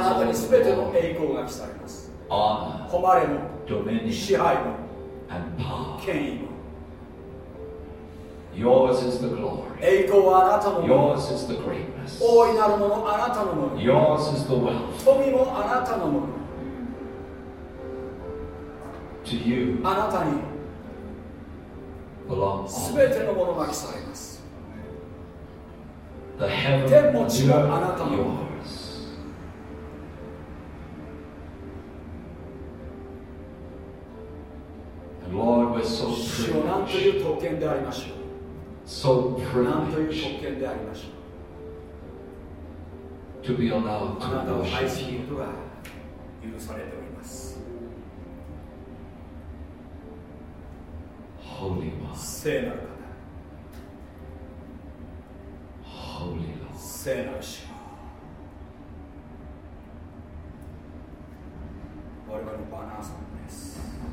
あなたに全ての栄光が来されます誉れも支配も.権威も Yours is the glory. Yours is the greatness. Yours is the wealth. あなたに.全てのものが来されます天も地もあなたの we're so 主よなんという特権でありましょ so うなんという privileged to be allowed to worship you. ことが許されております Holy One, 聖なる方 Holy Lord. 聖なる主我々のバナーさんです「